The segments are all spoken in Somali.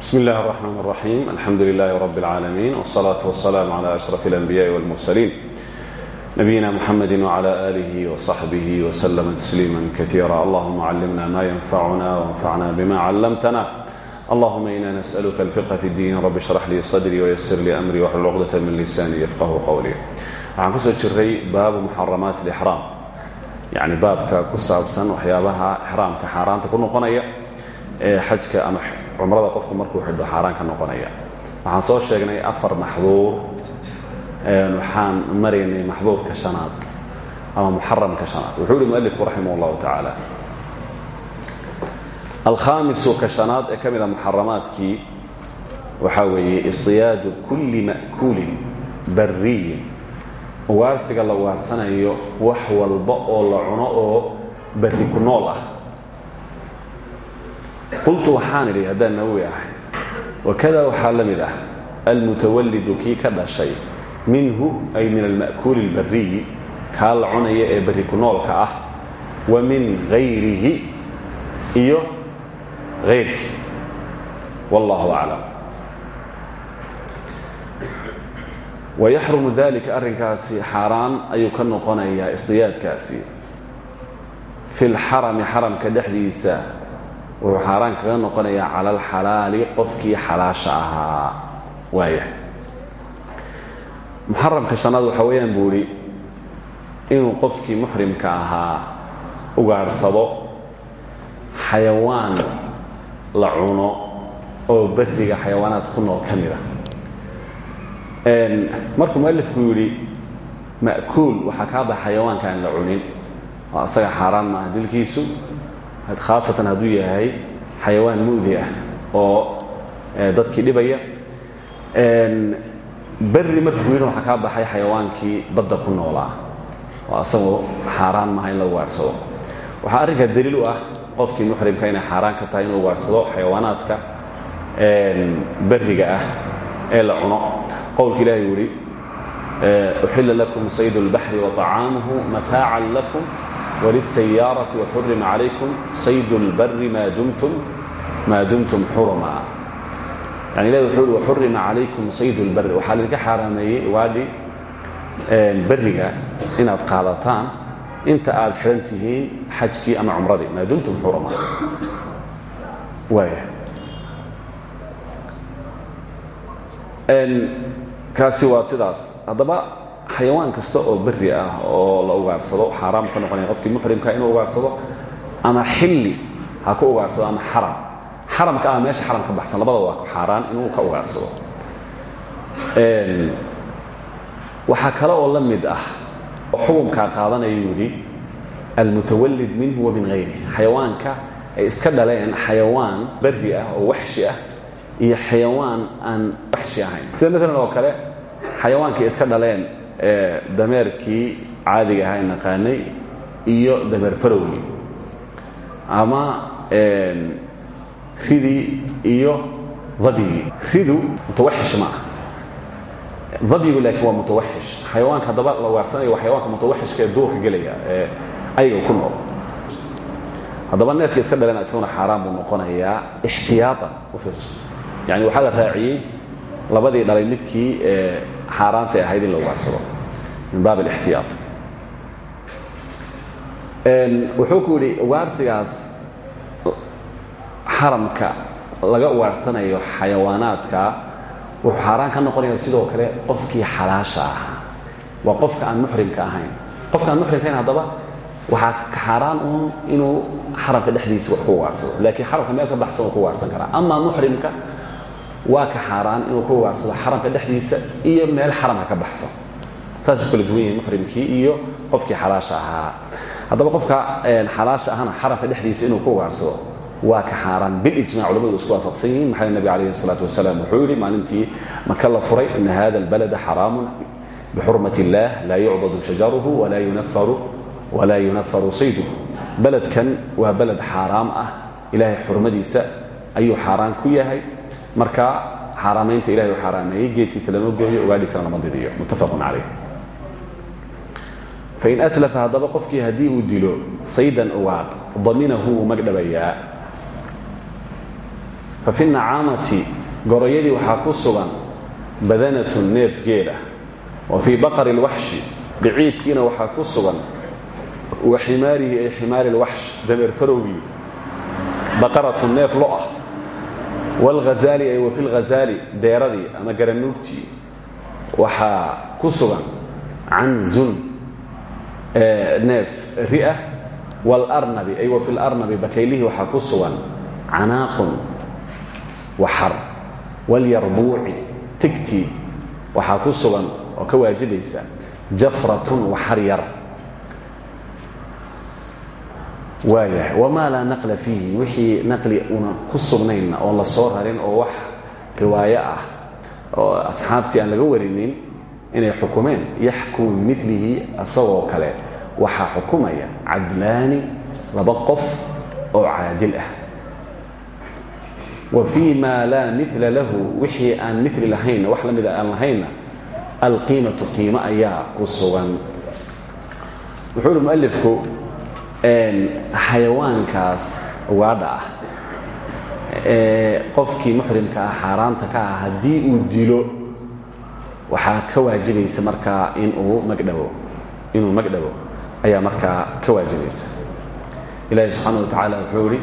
بسم الله الرحمن الرحيم الحمد لله رب العالمين والصلاة والسلام على أشرف الأنبياء والمرسلين نبينا محمد وعلى آله وصحبه وسلم تسليما كثيرا اللهم علمنا ما ينفعنا وانفعنا بما علمتنا اللهم إنا نسألك الفقه في الدين رب اشرح لي صدري ويسر لي أمري واحلل عقدة من لساني يفقه قولي waxaan kusoo jiray baabu muxaramaat alixraam yacni baabka ku saabsan waxyaabaha ixraamka xaaraanta ku noqonaya ee xajka ama cumrada qofku markuu xidho xaaraan ka noqonaya. Waxaan soo sheegnay afar maxduur waxaan maraynay maxduurka shanaad ama muxaramka shanaad. Wuxuu yihi mualifku raximah اllahu tacaala alkhaamisu ka shanaad ee ka mida muxaramaadkii waxaa weeye iصiyaadu kuli ma'kuulin bariyin ugaarsiga la ugaarsanayo wax walba oo la cuno oo berri ku nool ah qultu waxaan idhi haddaan nawowi ahay. Wakada waxaa la mid ah almutawallidu kii ka dhashay minhu ay min alma'kuuli اlbariyi kaa la cunaya ee berri ku noolka ah wa min hayrihi iyo hayrkii wallahu aclam. Wayaxrumu dalika arrinkaasi xaaraan ayuu ka noqonayaa isdiyaadkaasi fi lxarami xaramka dhexdiisa wuxuu xaaraan kaga noqonayaa cala alxalaali qofkii xalaasha ahaa. Waaya muxaramka shanaad waxaa weeyaan buu idhi inuu qofkii muxrimka ahaa ugaadhsado xayawaan la cuno oo beriga xayawaanaad ku nool ka mid a markuu mualifku yidhi ma'kuul waxaa kaa baxa xayawaanka aan la cunin. Oo asaga xaaraan maaha dilkiisu khaasatan hadduu yahay xayawaan mu'di ah oo dadkii dhibaya. Berri markuu yidhi waxaa kaa baxay xayawaankii badda ku noolaa oo asagoo xaaraan maaha in la ugaadhsado waxaa arrinkaa daliil u ah qofkii muxrimka inay xaaraan ka tahay inuu ugaadhsado xayawaanaadka berriga ah ee la cuno. Qowlka ilahi u yihi uxila lakum sayd اlbaxri waطacaamuhu mataacan lakum wliلsayaaraةi waxurima calaykum sayd اlbari maa dumtum xurma yani ilahi wuxuu hi waxurima calaykum sayd اlbari waxaa laydinka xaaraameeyey ugaadhi beriga inaad qaadataan inta aad xidhan tihiin xajkii ama cumradii maa dumtum xurma waaya kaasi waa sidaas haddaba xayawaan kasta oo beri ah oo la ugaarsado xaaraam ka noqonaya qofkii muxrimka inuu ugaarsado ama xilli ha ku ugaarsado ama xaram. Xaramka ama meesha xaram ka baxsan labada waa xaaraan inuu ka ugaarsado. Waxaa kale oo la mid ah oo xukunkaa qaadanaya yidhi almutawallid minhu wa min hayri xayawaanka ay iska dhaleen xayawaan beri ah oo waxshi ah iyo xayawaan aan waxshi ahayn. Sida maalan oo kale xayawaankii iska dhaleen dameerkii caadiga ahaa naqaanay iyo dameer farowgii ama ridii iyo dabyigii ridu mutawaxish ma ah dabyigu laakiin waa mutawaxish xayawaanka haddaba la ugaarsanaya waa xayawaanka mutawaxishka ee duurka gelaya ee ayaga ku nool. Haddaba neefka iska dhalena isaguna xaaraan buu noqonayaa ixtiyaatan u fiirso. Yani waxaa la raaciyey labadii dhalay midkii xaaraantay ahayd in la ugaarsado min baab alixtiyaa wuxuu ku yidhi ugaarsigaas xaramka laga ugaarsanayo xayawaanaadka wuxuu xaaraan ka noqonaya sidoo kale qofkii xalaasha ahaa waa qofka aan muxrimka ahayn. Qofka aan muxrimka ahayn haddaba waxaa xaaraan uun inuu xaramka dhexdiisa wax ku ugaarsado laakiin xaramka meel ka baxsan uu ku ugaarsan karaa. Amaa muxrimka waa ka xaaraan inuu ku ugaarsado xaramka dhexdiisa iyo meel xaramka ka baxsan saasay kala duwan yihiin muxrimkii iyo qofkii xalaasha ahaa. Haddaba qofka xalaasha ahana xaramka dhexdiisa inuu ku ugaarsado waa ka xaaraan bilijmac culamadu isku waafaqsan yihiin. Maxaa nabig calayhi salaatu wasalaam wuxuu yidhi maalintii maka la furay ina hada albalada xaraamun bixurmat illaah laa yucdadu shajaruhu walaa yunafaru sayduhu. Beledkan waa beled xaaraam ah. Ilaahay xurmadiisa ayuu xaaraan ku yahay marka xaaraamaynta ilahay u xaaraameeyey geedkiisa lama gooyo ogaadhiisana lama didiyo. Muttafaqun calayh fain atlafa haddaba qofkii haddii uu dilo saydan ugaadh daminahu wuu magdhabayaa fa fi nacaamati goroyadii waxaa ku sugan badanatun neef geela wa fii baqari اlwaxshi biciidkiina waxaa ku sugan wa ximaarihi ay ximaari اlwaxsh dameer farowgii baqaratun neef lo ah wاlghazaali ay wa fi lghazaali deeradii ama garanuugtii waxaa ku sugan canzun neef ri'ah wاlarnabi ay wa fi larnabi bakaylihii waxaa ku sugan canaaqun waxar walyarbuuci tigtii waxaa ku sugan oo ka waajibaysa jafratun waxar yar waayahay. Wamaa laa naqla fiihi. Wixii naqli una ku sugnaynna oon la soo rarin oo wax riwaayo ah oo asxaabtii aan laga warinin inay xukumeen yaxkumu milihi asagoo kale waxaa xukumaya cadlaani laba qof oo caadil ah. Wa fii ma laa mila lahu. Wixii aan mili lahaynna wax la mida aan lahaynna alqiimatu qiimo ayaa ku sugan. Wuxuu mualifku xayawaankaas ugaadha ah ee qofkii muxrimka ah xaaraanta ka ah haddii uu dilo waxaa ka waajibaysa markaa inuu magdhabo inuu magdhabo ayaa markaa ka waajibaysa ilahi subxaana wa tacaala wuxuu ihi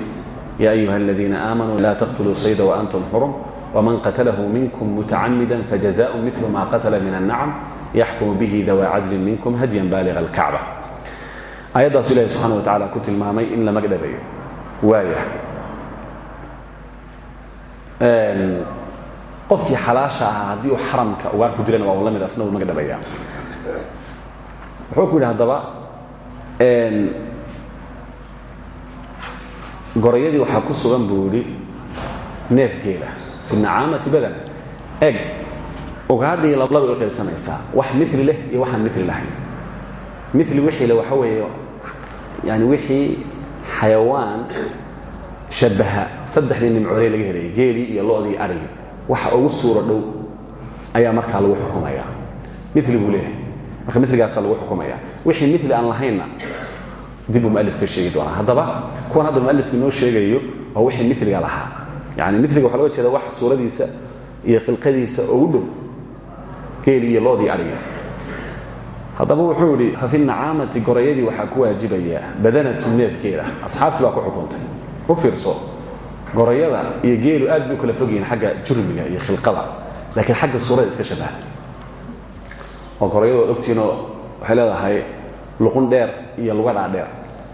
yaa ayuha aladiina aamanuu laa taqtuluu sayda waantum xurum wman qatlahu minkum mutacamida fajazaء mil ma qatla min الnacam yaxkumu bihi dawa cadlin minkum hadyan baaliغa اlkacba ayaddaasu ilahi subxana wa tacala ku tilmaamay in la magdhabayo waaya. Qofkii xalaasha ahaa haddii uu xaramka ugaar ku waa la mid asna uu magdhabaya wuxuu ku yidhi haddaba gorayadii waxaa ku sugan buu yidhi neef geela fi badan. Eg ugaadhii labay u qaybsanaysaa wax mili leh iyo waxaan mili lahayn. Mili wixii le waxa weeye yani wixii xayawaan shabaha saddexdii nimcooley laga helaya geelii iyo lodii arigii waxa ugu suuro dhow ayaa markaa lagu xukumaya mili buu leeyahay marka miligaasa lagu xukumaya wixii mili aan lahaynna dibuu mualif ka sheegi doonaa haddaba kuwan hadda mualifku inoo sheegayo waa wixii miliga lahaa yani miliga waxa loga jeeda wax suuradiisa iyo khilqadiisa ugu dhow geeli iyo loodii ariga haddaba wuxuu idhi fa fi nacaamati gorayadii waxaa ku waajibaya badanatu neefgeeda asxaabtii baa ku xukuntay. U fiirso gorayada iyo geelu aad bay u kala fog yihiin xagga jurmiga iyo khilqada laakiin xagga suurada iska shabaha oo gorayadu ad ogtiinoo waxay leedahay luqun dheer iyo lugadhaa dheer.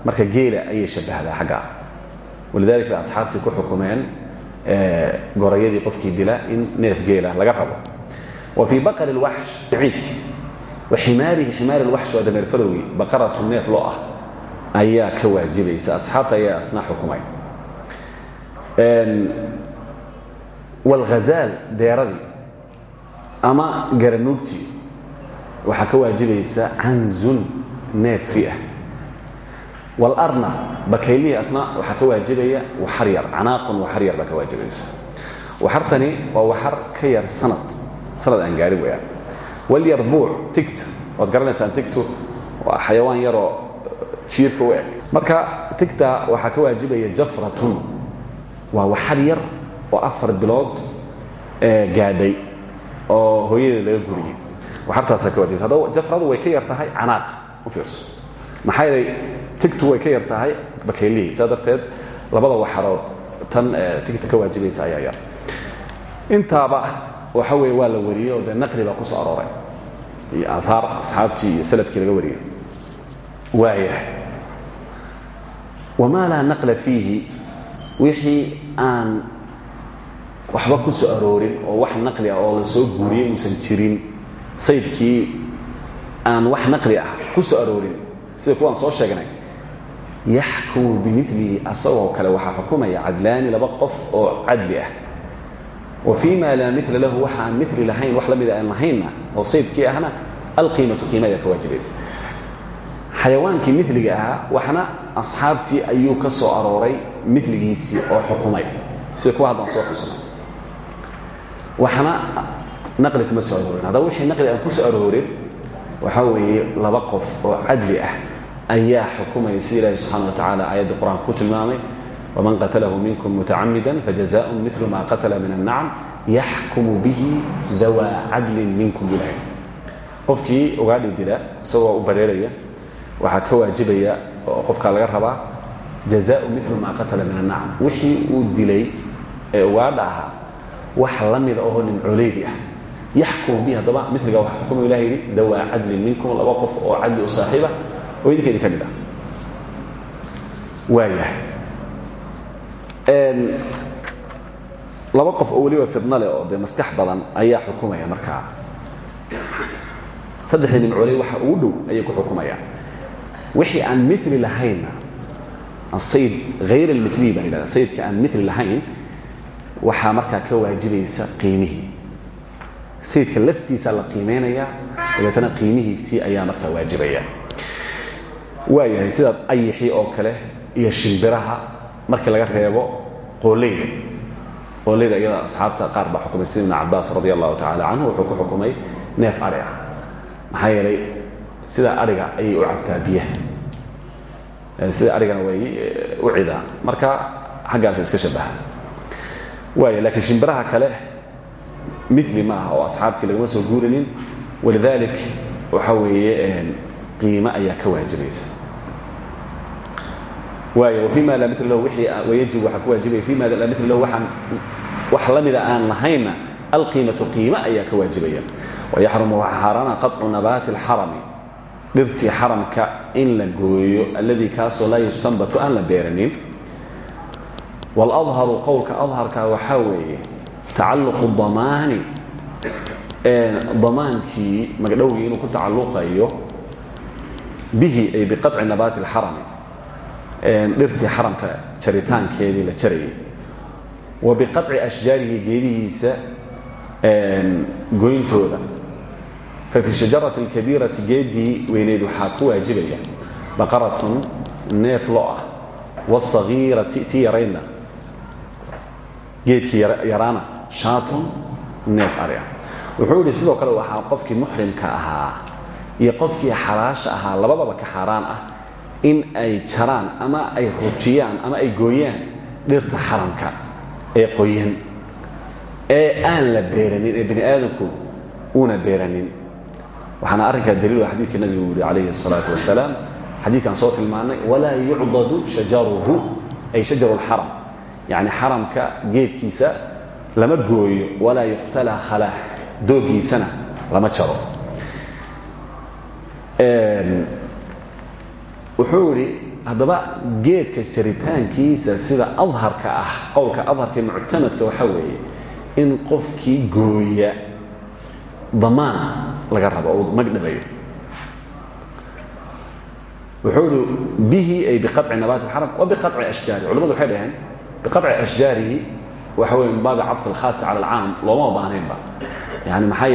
Marka geela ayay shabahdaa xaggaa walidalik bay asxaabtii ku xukumeen gorayadii qofkii dila in neef geela laga rabo. Wa fii baqari اlwaxsh ciidki waximaarihi ximaari lwaxsh waa dameer farowgi baqaratu neef loo ah. Ayaa ka waajibaysa asxaabta ayaa asna xukumay. Wاlhazaal deeradii ama garanuugtii waxaa ka waajibaysa canzun neefkii ah. Wاlarna bakaylihii asna waxaa ka waajibaya waxaryar canaaqun waxaryar baa ka waajibaysa waxartani waa waxar ka yar sanad. Sanad aan gaari wayaan walyarbuuc tigta waad garanaysaan tigtu waa xayawaan yaroo jiirka u eg. Marka tigta waxaa ka waajibaya jafratun. Waa waxar yar oo afar bilood gaadhay oo hooyadeed laga guriyey. Waxartaasaa ka waajibaysa haddaba jafradu way ka yar tahay canaaq u fiirso. Maxaa yeelay tigtu way ka yar tahay bakaylihii saa darteed labada waxarood tan tigta ka waajibaysa ayaa yar. Intaaba waxa weeye waa la wariyey oo dee naqli baa ku soo arooray. Iyo aahaar asxaabtii iyo laga wariyey. Waayahay. Wamaa laa naqla fiihi? Wixii aan waxba ku soo aroorin oo wax naqli ah oo la soo guuriyey uusan jirin saydkii aan wax naqli ah ku soo aroorin sida kuwaan soo sheegnay yaxkumu bimilihi asagoo kale waxaa xukumaya cadlaani laba qof oo cadli ah wa fii ma laa mila lahu waxa aan mili lahayn wax la mida aan lahaynna oo saydkii ahna alqiimatu qiima ayaa ka waajibaysa xayawaankii miliga ahaa waxna asxaabtii ayuu ka soo arooray miligiisii oo xukumay. Sida kuwa haddaan soo xusnay waxna naqli kuma soo aroorin. Haddaba wixii naqli aan ku soo aroorin waxaa weeye laba qof oo cadli ah ayaa xukumaya sida ilaahi subxana wa tacaala aayadda qur'aanka ku tilmaamay waman qatalahu minkum mutacamida fajazaء milu ma qatla min الnacam yaxkumu bihi dawaa cadlin minkum bilahi qofkii ugaadhi dila isagoo u bareeraya waxaa ka waajibaya oo qofkaa laga rabaa jazaءu milu ma qatala min الnacam wixii uu dilay ee ugaadha ahaa wax la mida oo nimcoleedi ah yaxkumu bihi haddaba miliga waxa xukumu ilah yidhi dawaa cadlin minkum laba qof oo cadli u saaxiiba oo idinka idin ka mid ah waayahay laba qof oo weliba fidno leh oo dee maskax badan ayaa xukumaya markaa. Saddexdii nimcooley waxa ugu dhow ayay ku xukumayaan. Wixii aan mili lahaynna asayid hayr almiliyi baa yidhahda sayidka aan mili lahayn waxaa markaa ka waajibaysa qiimihii. Sayidka laftiisa la qiimaynayaa dabeetana qiimihiisii ayaa markaa waajibaya. Waayahay sidaad ayixii oo kale iyo shimbiraha markii laga reebo qooleyda qooleyda iyada asxaabta qaar baa xukumay. Sida ibn cabaas radi allahu tacala canhu wuxuu ku xukumay neef ari ah maxaa yeelay sida ariga ayay u cabtaa biyaha. Sida arigana way u cidaa. Marka xaggaasa iska shabaha waaya laakiin shimbiraha kale mili ma aha oo asxaabtii lagama soo guurinin. Walidalik waxa weeye qiimo ayaa ka waajibaysa waay fima laa mil lahu wayajib waxaa ku waajibaya fima laa mil lahu waaan wax la mida aan lahaynna alqiimatu qiimo ayaa ka waajibaya wayaxrumu waxa xaaraana qaطcu nabaati اlxarami dhirtii xaramka in la gooyo alladii kaasoo laa yustanbatu aan la beeranin wاladharu qowlka adharka waxaa weeye tacalluqu damaani damaankii magdhowgii inuu ku tacalluqayo bihi ay biqaطci nabaati اlxarami dhirtii xaramka jaritaankeedii la jarayay wa biqaطci ashjaarihi geedihiisa goyntooda fa fi shajarati اlkabiirati geedii weyneyd waxaa ku waajibaya baqaratun neef lo ah wاsagiirati ti yaraydna geedkii yaraana shaatun neef ari ah wuxuu yidhi sidoo kale waxaa qofkii muxrimka ahaa iyo qofkii xalaasha ahaa labadaba ka xaaraan ah in ay jaraan ama ay rujiyaan ama ay gooyaan dhirta xaramka ee qoyan ee aan la beeranin ee bani aadamku uuna beeranin waxaana arrinkaa daliil xadiidka nabigu yihi calayhi الsalaaةu wasalaam xadiidkan soo tilmaanay walaa yucdadu shajaruhu ay shajaru اlxaram yacni xaramka geedkiisa lama gooyo walaa yuqtala khalaax doogiisana lama jaro wuxuu idhi haddaba geedka jaritaankiisa sida adharka ah qowlka adharka ee muctamadka weeye in qofkii gooya damaan laga rabo oo magdhabayo wuxuu ihi bihi ay biqaci nabaati xaram wa biqaci ashjaari. Culamadu waxay dhaheen biqaci ashjaarihi waxa wey min baabi cadfi alkhaas cala alcaam looma baahnayba yani maxaa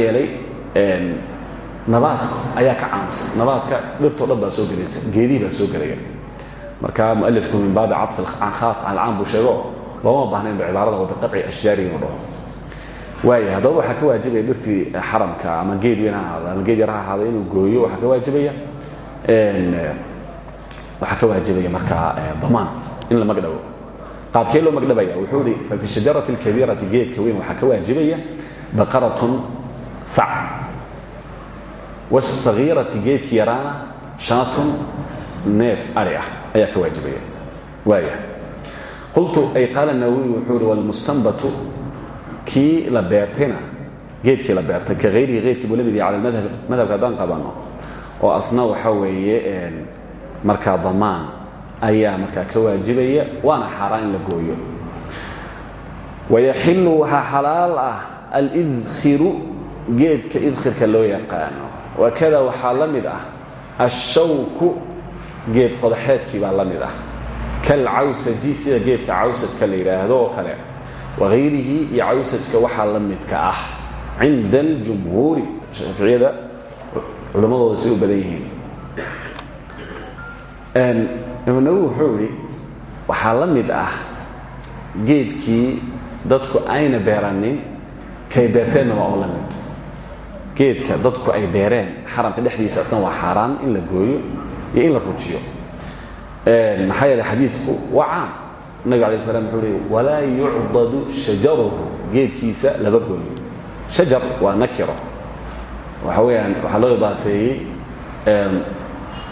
nabaadku ayaa ka caamsan. Nabaadka dhirtoo dhan soo gelaysa geedihi soo gelaya. Marka mualifku min baabi cafi khaas can caam buu sheego looma bahnaynba cibaarada wabiqaci ashjaari inuu dhaho. Waaya haddaba ka waajibaya dhirtii xaramka ama geed weyn ahaada ama geed yar ahaada inuu gooyo waxaa ka waajibaya waxaa ka waajibaya markaa damaan in la magdhabo qaabkee loo magdhabaya wuxuu ihi fafi shajarati اlkabiirati geedka weyn waxaa ka waajibaya baqaratun sac wsagiirati geedki yaraana shaatun neef ari ayaa ka waajibaya waaya qultu ay qaala nawowi wuxuu ihi wlmustanbatu kii la beertayna geedkii la beertay ka hayrihi heyrkii buu la mid yahay cala madhab madhabka haddaan asna waxaa weeye markaa damaan ayaa markaa ka waajibaya waana xaaraan la gooyo wayaxilu waxaa xalaal ah alidkhiru geedka idkhirka wakada waxaa la mid ah ashawku geed qodaxeedkii baa la mid ah. Kalcawsaji sida geedka cawsadka la yidhaahdo oo kale. Wagayrihi iyo cawsajka waxaa la midka ah. Cinda aljumhuuri shaaficiyada culammadooda say u badan yihiin. Imaam nawowi wuxuu waxaa la mid ah geedkii dadku ayna beeranin kay beerteenna waa oo la geedka dadku ay beereen xaramka dhexdiisa asna waa xaaraan in la gooyo iyo in la rujiyo. Maxaa yeele xadiidku waa caam nabig alay slam wuxuu hi walaa yucdadu shajaruhu. Geedkiisa laba gooyo. Shajar waa nakiro. Waxa weyaan waxaa loo idaafeeyey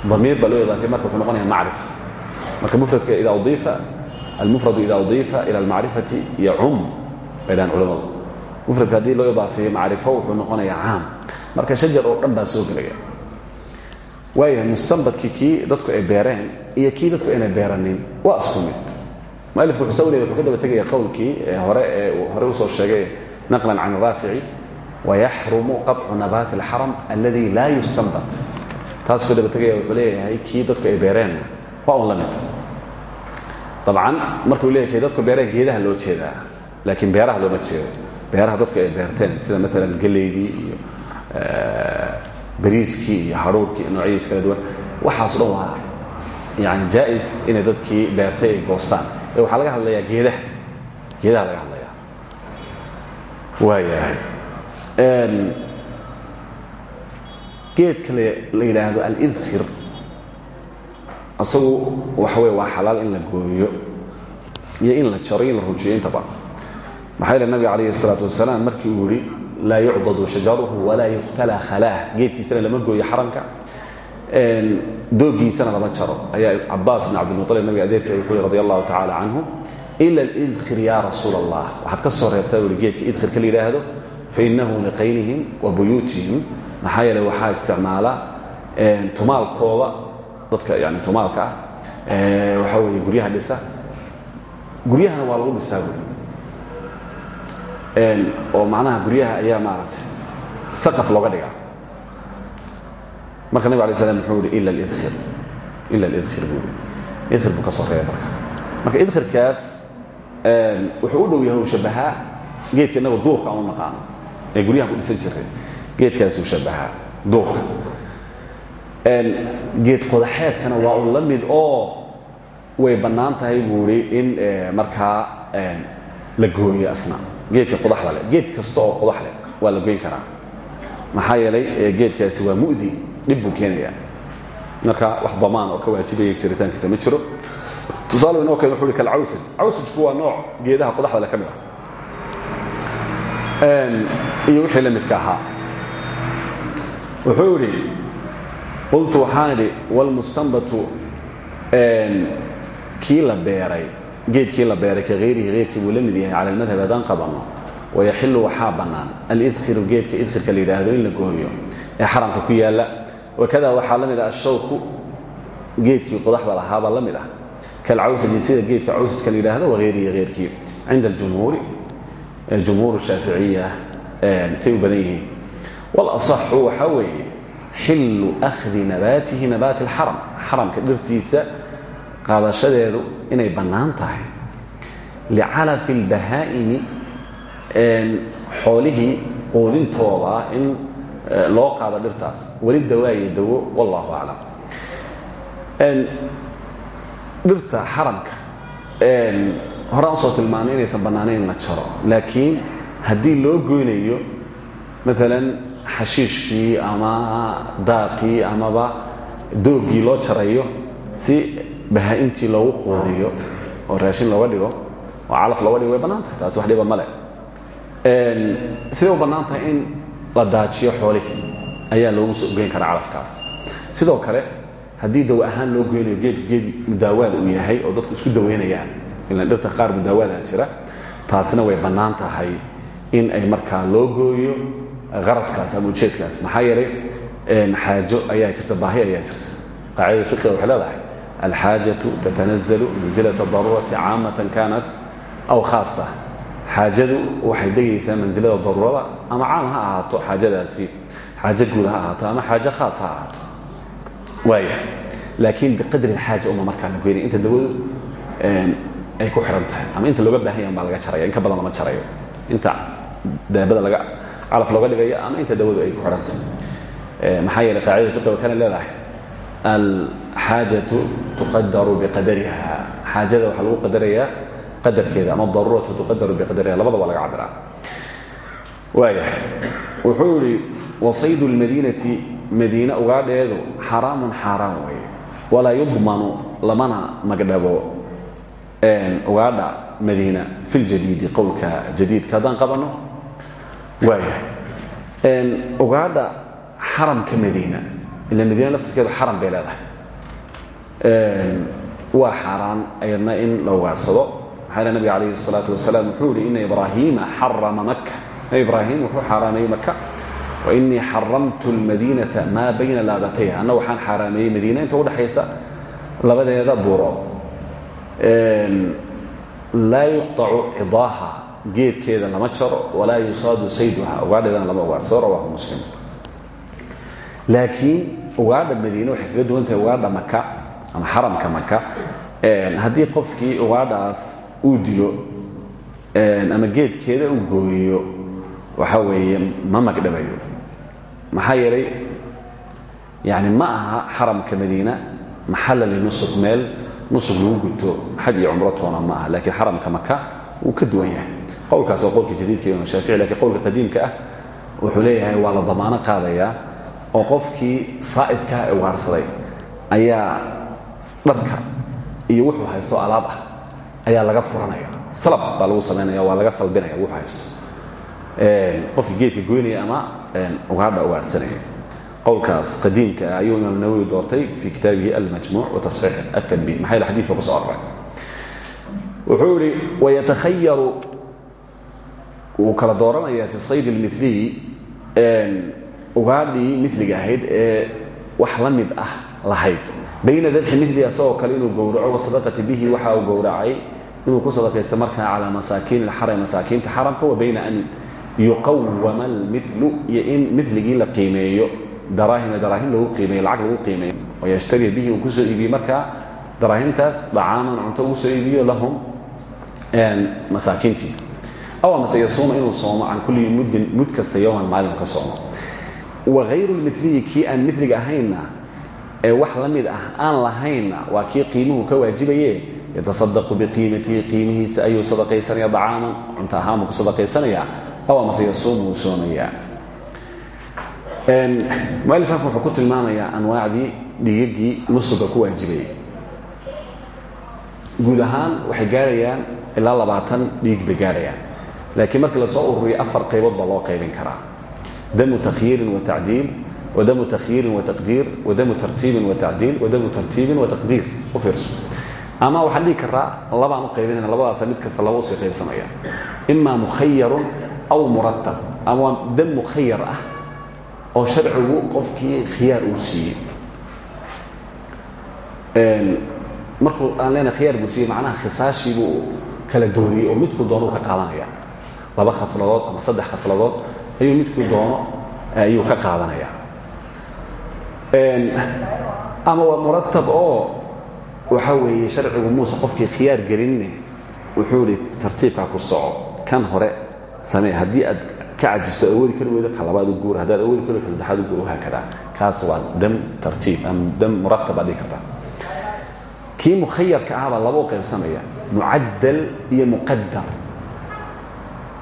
damiir baa loo idaafeeyey marka wuxuu noqonaya macrifa marka mufradka ida udiifa almufradu ida udiifa ila almacrifati yacum bay dhahan culamadu. Mufradka haddii loo idaafeeyo macrifo wuxuu noqonayaa caam marka shajar oo dhan baa soo gelaya. Waayahay mustanbadkii kii dadku ay beereen iyo kii dadku aynay beeranin waa isku mid. Mualifku wuxuu sawleeda wuxuu ka daba tegaya qowlkii hore ee hore u soo sheegay naqlan can raafici wayaxrumu qaطcu nabaati اlxaram aladi laa yustanbat taasuu ka daba tegaya wuxuu leeyahay kii dadku ay beereenna waa un la mid. Dabcan markuu leeyahy kii dadku beereen geedaha loo jeedaa. Laakiin beeraha looma jeedo. Beeraha dadku ay beerteen sida maalan geleydii iyo bariiskii iyo haruurkii iyo noocyadiis kala duwan. Waxaaso dhan waa yani jaa'is inay dadkii beertay ay goostaan. Ee waxaa laga hadlayaa geedaha. Geedaha laga hadlayaa. Waayahay. Geedka la yidhaahdo alidkhir isagu waxa wey waa xalaal in la gooyo iyo in la jaro in la rujiyo intaba. Maxaa yeele nabiga calayhi الsalaatu wasalaam markii uu yihi laa yucdadu shajaruhu walaa yuktala khalaah geedkiisana lama gooyo xaramka doogiisana lama jaro. Ayaa cabaas bn cabdilmualib nabiga adeerka wuxuu yhi radi allahu tacala canhu ila alidkhir ya rasuul allah waxaad ka soo reebtaa uli geedka idkhirka la yidhaahdo fainahu liqaynihim wa buyuutihim. Maxaa yeele waxaa isticmaala tumaalkooda dadka yani tumaalka ah waxaa weeye guryaha dhisa. Guryahana waa lagu dhisaa wy oo macnaha guryaha ayaa maaragtay saqaf looga dhigaa. Marka nabig alay slam muxuu yihi ila lidkhir ila alidkhir buu i idkhir buu ka soo reebay marka. Marka idkhirkaas wuxuu u dhow yahay uu shabahaa geedka innagu duurka aan u naqaano. Ee guryaha ku dhisan jiray geedkaasuu shabahaa duurka. Geed qodaxeedkana waa un la mid oo way bannaan tahay buu ihi in markaa la gooyo asna geedka qodaxda leh geed kasta oo qodax leh waa la goyn karaa. Maxaa yeelay geedkaasi waa mu'di dhib buu keenayaa. Marka wax damaan oo ka waajibaya jiritaankiisa ma jiro. Tusaale inoo kale wuxu uhi kalcawsaj cawsajku waa nooc geedaha qodaxda leh ka mid ah. Iyo wixii la midka ahaa. Wuxuu idhi qultu waxaan idhi wlmustanbatu kii la beeray geedkii la beeray ka hayrihi heyrkii buu la mid yahay cala almadhab haddaan qabanno wayaxilu waxaa bannaan. Alidkhiru geedka idkhirka la yidhaahdo in la gooyo ee xaramka ku yaalla. Wakada waxaa la mid ah ashawku geedkii qodaxda lahaabaa la mid ah. Kalcawsaji sida geedka cawsajka la yidhaahdo wahayrihi heyrkii cinda aljumhuuri jumhuur shaaficiya say u badan yihiin. Walasaxu waxaa weeye xillu akhdi nabaatihi nabaati alxaram. Xaramka dhirtiisa qaadashadeedu inay bannaan tahay. Licalafi اlbahaa'imi xoolihii quudintooda in loo qaado dhirtaas. Weli dawaayo dawo wallahu aclam. Dhirta xaramka horaan u soo tilmaanay inaysan bannaanayn in la jaro. Laakiin haddii loo goynayo maalan xashiishkii ama daaqii amaba doogii loo jarayo si bahaa-imtii loogu quudiyo oo raashin looga dhigo oo calaf looga dhigo way bannaan wax dhiba male siday u bannaan in la daajiyo xoolihii? Ayaa loogu soo geyn karaa calafkaas. Sidoo kale haddii daw ahaan loo goynayo geedku geed mudaawaad uu yahay oo dadku isku dawaynayaan ilan dhirta qaar mudaawaada jira taasina way bannaan tahay in ay markaa loo gooyo qaradkaas ama ujeedkaas. Maxaa yeelay xaajo ayaa jirta baahi ayaa jirta. Qaacidada fiqiga waxay leedahay alxaajatu tatanazalu mansilata daruurati caamatan kanat aw khaasa xaajadu waxay degaysaa mansilada daruurada ama caam ha ahaato xaajadaasi xaajo guud ha ahaato ama xaajo khaas ha ahaato waaya laakiin biqadri alxaaja uma markaa la goynay inta dawadu ay ku xihan tahay ama inta looga baahan yahan baa laga jaraya in ka badan lama jarayo inta daabada laga calaf looga dhigayo ama inta dawadu ay ku xihan tahay maxaa yeeley qaacidada fiqiga kana leedahay alxaajatu tuqadaru biqadariha xaajada waxaa lagu qadarayaa qadarkeeda ama daruuratu tuqadaru biqadariha labada waa laga cabiraa waaya wuxuu yidhi wasaydu lmadiinati madiine ugaadheedu xaraamun xaaraan weeye walaa yudmanu lamana magdhabo ugaadha madiina fi ljadiidi qowlka jadiidka haddaan qabanno waaya ugaadha xaramka madiina ila madiina laftirkeedu xaram bay leedahay waa xaaraan ayadna in la ugaarsado maxaa yh nabiga calayhi الsalaatu wasalaam wuxuu yihi ina ibraahiima xarama maka nabi ibraahim wuxuu xaaraameeyey maka wainii xaramtu اlmadiinata maa bayna laabatayha anna waxaan xaaraameeyey madiina inta udhexaysa labadeeda buurood laa yuqطacu cidaaha geedkeeda lama jaro walaa yusaadu sayduha ugaadheedana lama ugaarsado rawahu muslim laakiin ugaadha madiine waxay kaga duwan tahay ugaadha maka ama xaramka maka haddii qofkii ugaadhaas uu dilo ama geedkeeda uu gooyo waxa weeye ma magdhabayo. Maxaa yeelay yani ma aha xaramka madiina maxalla linusuk meel nusug lagu guto xaj iyo cumro toona ma aha laakiin xaramka maka wuu ka duwan yahay. Qowlkaas waa qowlka jadiidka imam shaafici lakiin qowlka qadiimka ah wuxuu leeyahay waa la damaano qaadayaa oo qofkii saa'idkaa ee ugaarsaday ayaa dharka iyo wuxuu haysto alaab ah ayaa laga furanaya salab baa lagu samaynaya waa laga salbinaya wuxuu haysto. Qofkii geedka goynaya ama ugaadha ugaarsanaya qowlkaas qadiimka ah ayuu imaam nawowi doortay fii kitaabihi almajmuuc wa tasxiix atanbiih maxaa yeel xadidka ku soo aroray wuxuu yihi wayatakhayaru wuu kala dooranayaa fi sayd اlmiliyi ugaadhii miliga ahayd ee wax la mid ah lahayd. Bayna dabxi mili asagoo kale inuu gowraco wasadaqati bihi waxa uu gowracay inuu ku sadaqaysta markaa calaa masaakiin ilxaram masaakiinta xaramka wa bayna an yuqawama almilu iyo in miligii la qiimeeyo daraahima daraahim lagu qiimeeyo lacag lagu qiimeeyo. Wayashtari bihi uu ku soo iibiyo markaa daraahimtaas dacaaman cunto ugu soo iibiyo lahum masaakiintii. Aw amase yasuuma inuu soomo can kulli muddin mud kasta yowman maalin ka wahayru lmiliyi kii aan miliga ahaynna ee wax la mid ah aan lahaynna waa kii qiimuhu ka waajibaye yatasadaqu biqiimatihi qiimihiisa ayuu sadaqaysanaya dacaaman cunto ahaan buu ku sadaqaysanaya aw amase yasuumu wuu soomayaa mualifkan wuxuu ku tilmaamayaa anwaacdii dhigagii nusuga ku waajibayay guud ahaan waxay gaarayaan ilaa labaatan dhiig bay gaarayaan. Laakiin markii la soo ururiyo afar qaybood baa loo qaybin karaa damu takhyiirin wa tacdiil wa damu takhyiirin wa taqdiir wa damu tartiibin wa tacdiil wa damu tartiibin wa taqdiir u fiirso ama waxaan dhihi karaa labaan u qaybinayna labadaasa mid kasta laba u sii qaybsamaya imaa mukhayarun aw murattab ama dam mukhayar ah oo sharcigu qofkii khiyaar uu siiyey markuu aan leenahay khiyaar buu siiyey macnaha khisaashii buu kala dooriyey oo midku doonuu ka qaadanaya laba khasladood ama saddex khasladood ayuu midku doono ayuu ka qaadanaya ama waa murattab oo waxa weeye sharcigu muuse qofkii khiyaar gelinne wuxuu ihi tartiibkaa ku soco. Kan hore samee haddii aad ka cajisto awoodi kari weydo ka labaad u guur haddaad awoodi kari ka saddexaad u guur wahaakada kaas waa dam tartiib ama dam murattab baad dhihi kartaa. Kii mukhayarka ahbaa laba u qaybsamaya. Mucaddal iyo muqadar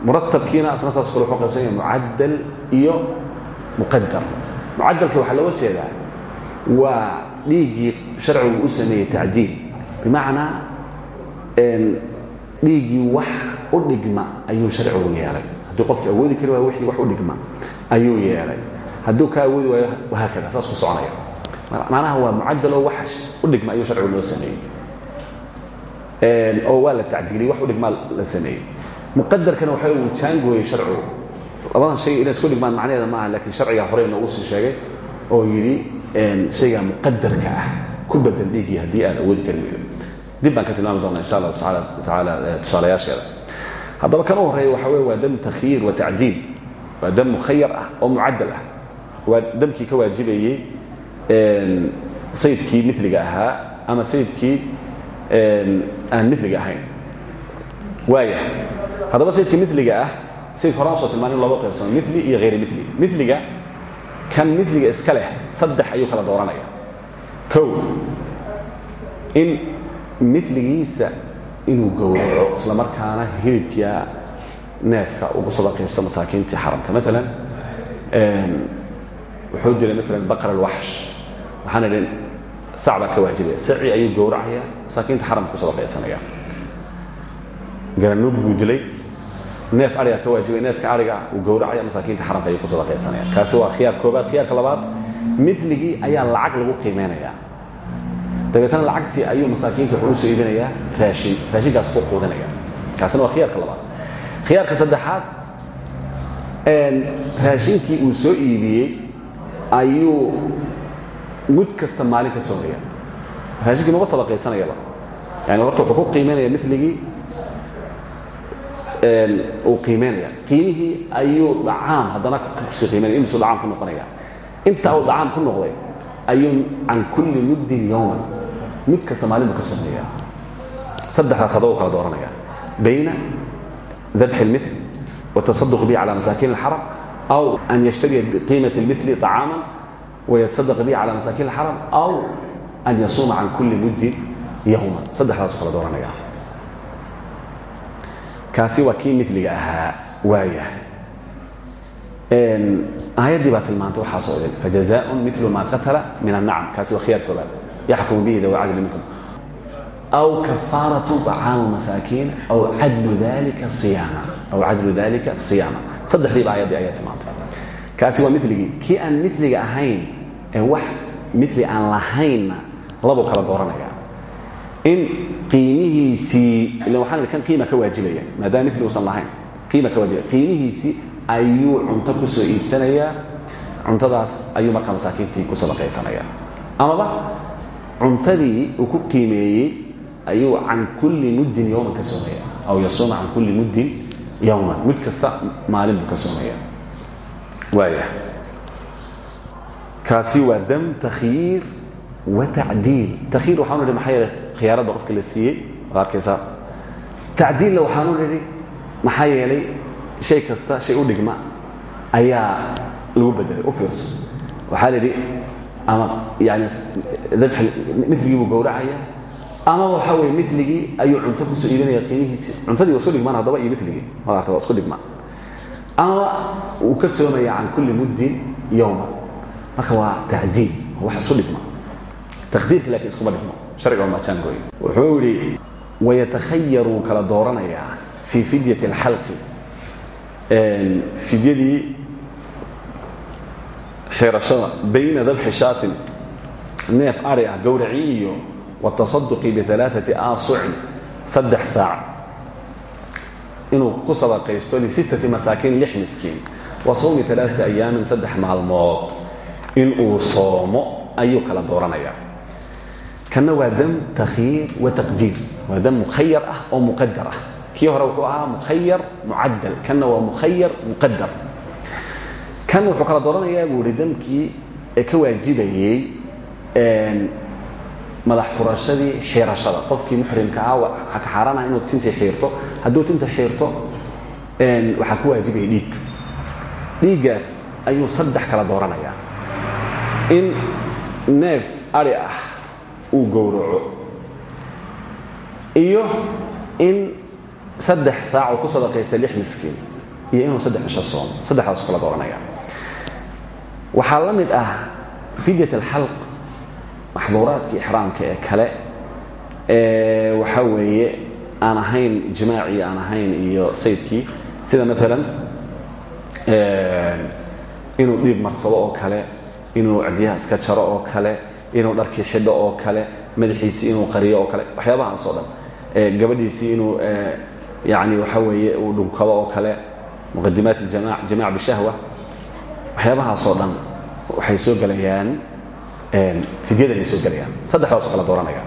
murattabkiina asna saas kale wuxuu qaybsamaya mucaddal iyo muqadar mucaddalka waxaa looga jeedaa waa dhiiggii sharcigu u sameeyey tacdiil. Bimacnaa dhiiggii wax u dhigma ayuu sharcigu yeelay. Hadduu qofki awoodi kari waayo wixii wax u dhigma ayuu yeelay. Hadduu ka awoodi waayo wahaakada saas ku soconaya. Macnaha waa mucaddal oo wax u dhigma ayuu sharcigu loo sameeyey. Oo waa la tacdiiliyey wax u dhigmaa la sameeyey muqadarkana waxa uu jaangooyey sharcigu. Labadan shay inay isku dhigmaan macnaheeda maaha laakiin sharciga hore noogu sii sheegay oo yidhi shayga muqadarka ah ku bedel dhiiggii haddii aan awoodi kari weydo dib baan ka tilmaami doonaa insha allahu tacaala tusaalayaasheeda. Haddaba kan u horreeya waxa weye waa dam takhyiir wa tacdiil. Waa dam mukhayar ah oo mucaddal ah. Waa damkii ka waajibayey sayidkii miliga ahaa ama sayidkii aan miliga ahayn waaya haddaba sayidka miliga ah sayidka horaan u soo tilmaan in looga iyo hayr mili miliga kan miliga iska leh saddex ayuu kala dooranaya. Kow in miligiisa inuu gowraco isla markaana hilibkia neefka ugu sadaqaysto masaakiintii xaramka. Maalan wuxuu dilay maalan baqar alwaxsh waxaana idhin sac ka waajibaya. Saci ayuu gowracaya masaakiinta xaramka sadaqaysanaya garanuug buu dilay. Neef ariga ka waajibay. Neefka ariga uu gowracaya masaakiinta xaramka ayuu ku sadaqaysanaya kaasi waa khiyaar koobaad khiyaarka labaad miligii ayaa lacag lagu qiimaynayaa dabeetana lacagtii ayuu masaakiinta wuxuu u soo iibinayaa raashin. Raashinkaas ku quudinaya. Kaasina waa khiyaarka labaad. Khiyaarka saddexaad raashinkii uu soo iibiyey ayuu mud kasta maalin ka soomaya raashinkii maba sadaqaysanayaba yani horta wuxuu ku qiimaynaya miligii uu qiimaynaya qiimihii ayuu dhacaam haddana kusii qiimaynaya imisuu dhacaam ku noqonaya inta uu dhacaam ku noqday ayuu can kulli muddin yowman mid kasta maalin buu ka soomaya saddexdaas hadda u kala dooranaya bayna dabxi اlmil watasaduq bihi cala masaakiin اlxaram aw an yashtariya biqiimati اlmili طacaama wayatasadaq bihi cala masaakiin اlxaram aw an yasuuma can kulli muddin yowman saddexdaas u kala dooranaya kaasi waa kii miliga ahaa waaya aayaddii baa tilmaantay waxaa socday fajazaء milu ma qatala min الnacam kaasi waa khiyaar koobaad yaxkumu bihi dawa cadli minkum aw kafaaraة طacaamu masaakiin aw cadlu dalika صiyaama aw cadlu dalika صiyaama saddexdiiba aayaddii ayaa tilmaantay kaasi waa miligii kii aan miliga ahayn ee wax mili aan lahaynna labuu kala dooranaya in qiimihiisii ila waxaan kan qiima ka waajibaya maadaama mili uusan lahayn qiima ka waajibaya. Qiimihiisii ayuu cunto ku soo iibsanayaa cuntadaas ayuu markaa masaakiintii ku sadaqaysanaya amaba cuntadii uu ku qiimeeyey ayuu can kulli muddin yowman ka soomaya aw yasuuma can kulli muddin yowman mid kasta maalin buu ka soomaya. Waaya kaasi waa dam takhyiir wa tacdiil. Takhyiir waxaanu idhi maxaa yeele khiyaaradda qofka la siiyey waad arkaysaa. Tacdiilla waxaanu nidhi maxaa yeelay shay kasta shay u dhigma ayaa lagu bedelay u fiirso waxaa la idhi ama yani miligii buu gowracaya ama waxaa weye miligii ayuu cunto ku soo iibinaya qiimihiisi cuntadii waa isku dhigmaan haddaba iyo miligii maarata waa isku dhigmaan ama uu ka soomaya can kulli muddin yowma marka waa tacdiil wax isu dhigma. Taqdiirka laakiin iskuma dhigmo sharciga majaangooy wuxuu yidhi wayatakhayaru kala dooranayaa fii fidyati alxalqi. Fidyadii xirashada bayna dabxi shaatin neef ari ah gowracii iyo watasaduqi bialaaati aasucin saddex saac. Inuu ku sadaqaysto lisittati masaakiin lix miskiin wa sawmi alaaati ayaamin saddex maalmood. Inuu soomo ayuu kala dooranayaa kanna waa dam takhyiir wa taqdiir waa dam mukhayar ah oo muqadar ah. Kii hore wuxuu ahaa mukhayar mucadal kanna waa mukhayar muqadar kan wuxuu kala dooranayaa buu ihi damkii ee ka waajibayey madax furashadii xiirashada. Qofkii muxrimka ah waxaa ka xaaraanaha inuu tintii xiirto. Hadduu tinta xiirto waxaa ku waajibaya dhiig. Dhiiggaas ayuu saddex kala dooranayaa. In neef ari ah uu gowraco. Iyo in saddex saac ku sadaqaysta lix miskiin iyo inuu saddex cisho soomo. Saddexdaasu kala dooranaya waxaa la mid ah fidyat alxalq maxduuraadkii ixraamka ee kale ee waxaa weeye aan ahayn jimaacii aan ahayn iyo saydkii. Sida maalan inuu dhiig marsado oo kale inuu cidyaha iska jaro oo kale inuu dharkii xidho oo kale madaxiisii inuu qariyo oo kale. Waxyaabahaas oo dhan gabadhiisii inuu yani waxa weeye uu dhunkado oo kale muqadimaat jamac jamac bishahwa. Waxyaabahaasoo dhan waxay soo gelayaan fidyadanay soo gelayaan saddexdaasoo kala dooranaya.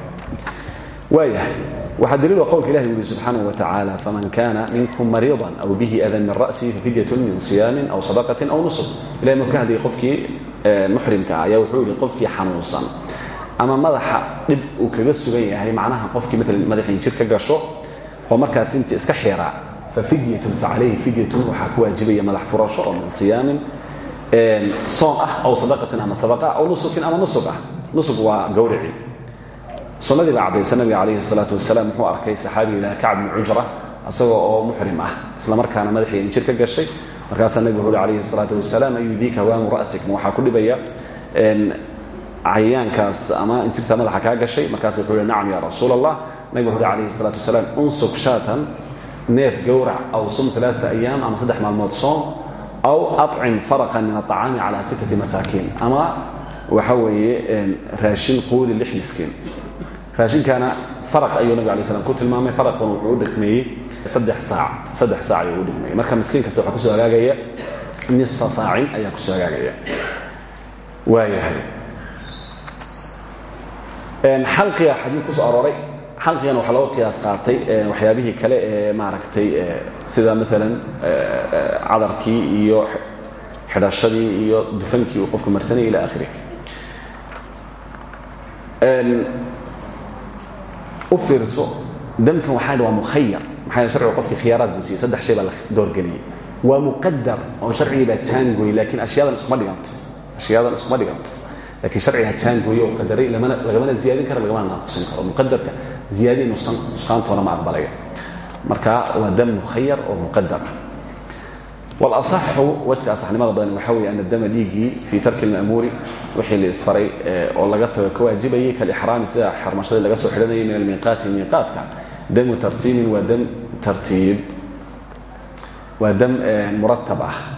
Waayahay waxaa daliil waa qowlka ilahi uri subxaanaه wa tacaala faman kana minkum mariiضa aw bihi adan min ra'sihi fafidyat min صiyaamin aw sadaqatin aw nusuk ilahi marka hadlaya qofkii muxrimka ah ayaa wuxuu yihi qofkii xanuunsan ama madaxa dhib uu kaga sugan yahay macnaha qofkii maalan madaxin jir ka gasho oo markaa tinti iska xiraa fafidyatun facalayhi fidyatun waxaa ku waajibaya madax furasho oo min siyaamin soon ah aw sadaqatin ama sadaqa aw nusukin ama nusug ah nusug waa gawrici sunnadii baa caddaysa nabiga calayhi salaatu wasalaam. Muxuu arkay saxaabiga ilaah kacb bnu cujra isagoo oo muxrim ah. Isla markaana madaxii injir ka gashay. Markaasaa nabigu wuxu uhi calayhi salaatu wasalaam ayudiika waamu ra'sik? Ma waxaa ku dhibaya cayayaankaas ama injirta madaxa kaa gashay. Markaas wuxuu hi nacam ya rasuul allah nabigu wuxu uhi calayhi salaatu wasalaam unsug shaatan neef gowrac aw sum alaaata ayaam ama saddex maalmood soom aw acim faraqan min aطacaami calaa sittati masaakiin. Ama waxa weeye raashin quudi lix miskiin raashinkaana faraq ayuu nabig alay slam ku tilmaamay. Faraqan wuxuu u dhigmeeyey saddex saac. Saddex saac ayuu u dhigmeeyey marka miskiin kasta waxaa ku soo hagaagaya nisfa saacin ayaa ku soo hagaagaya. Waayahay. Xalqiga xadiid ku soo arooray. Xalqigana waxaa looga qiyaas qaatay waxyaabihii kale ee maaragtay sida maalan cadarkii iyo xidhashadii iyo dufankii uu qofku marsanayay ila akhirih u fiirso damkan waxaa waa mukhayar maxaa sharciga qofkii khiyaaraad buu siiyey. Saddex shay baa la doorgeliyey. Waa muqadar oo sharcigii baa jaangoy laakiin ashyadan iskuma dhiganto ashyadan iskuma dhiganto lakiin sharciga jaangooye oo qadaray lagamana ziyaadin kara lagamana naaqusin karo. Muqadarka ziyaadi nusan nusqaantoona ma aqbalaya marka waa dam mukhayar oo muqadar walasaxu wajka asaxnimada badan waxaa weeye ana dama dhiiggii fii tarki lma'muuri wixii la isfaray oo laga tago ka waajibayay kalixraami sida xarmashadii laga soo xidhanayay min almiiqaati miiqaatka damu tartiibin waa dam tartiib waa dam muratab ah.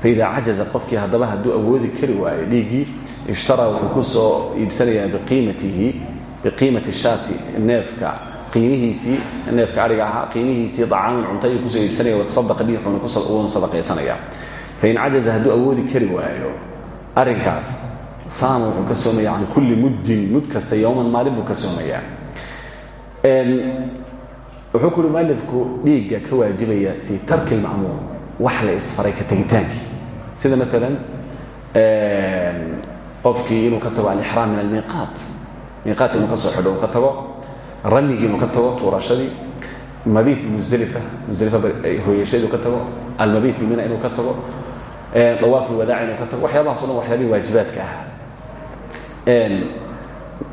Faida cajaza qofkii haddaba hadduu awoodi kari waayo dhiiggii ishtaraa wuxuu ku soo iibsanayaa biqiimatihi biqiimati shaati neefka qiimihiisii neefka ariga ahaa qiimihiisii acaaman cunto ayuu ku soo iibsanaya watasadaqa bihi wuuna sadaqaysanaya fain cajaza hadduu awoodi kari waayo arrinkaas saama wuxuu ka soomaya can kulli muddin mud kasta yowman maalin buu ka soomayaa wuxuu ku uhi mualifku dhiigga ka waajibaya fii tarki lma'muur wax la isfaray ka tegitaankii. Sida maalan qofkii inuu ka tago alixraam min almiiqaat miiqaatka inuu ka soo xidho uu ka tago ramyigii inuu ka tago tuurashadii. Mabiit musdelifa hooyashadii uu ka tago. Almabiit bimina inuu ka tago. Dawaaf lwadaac inuu ka tago. Waxyaabahaas o dhan waxyaabihii waajibaadka ah.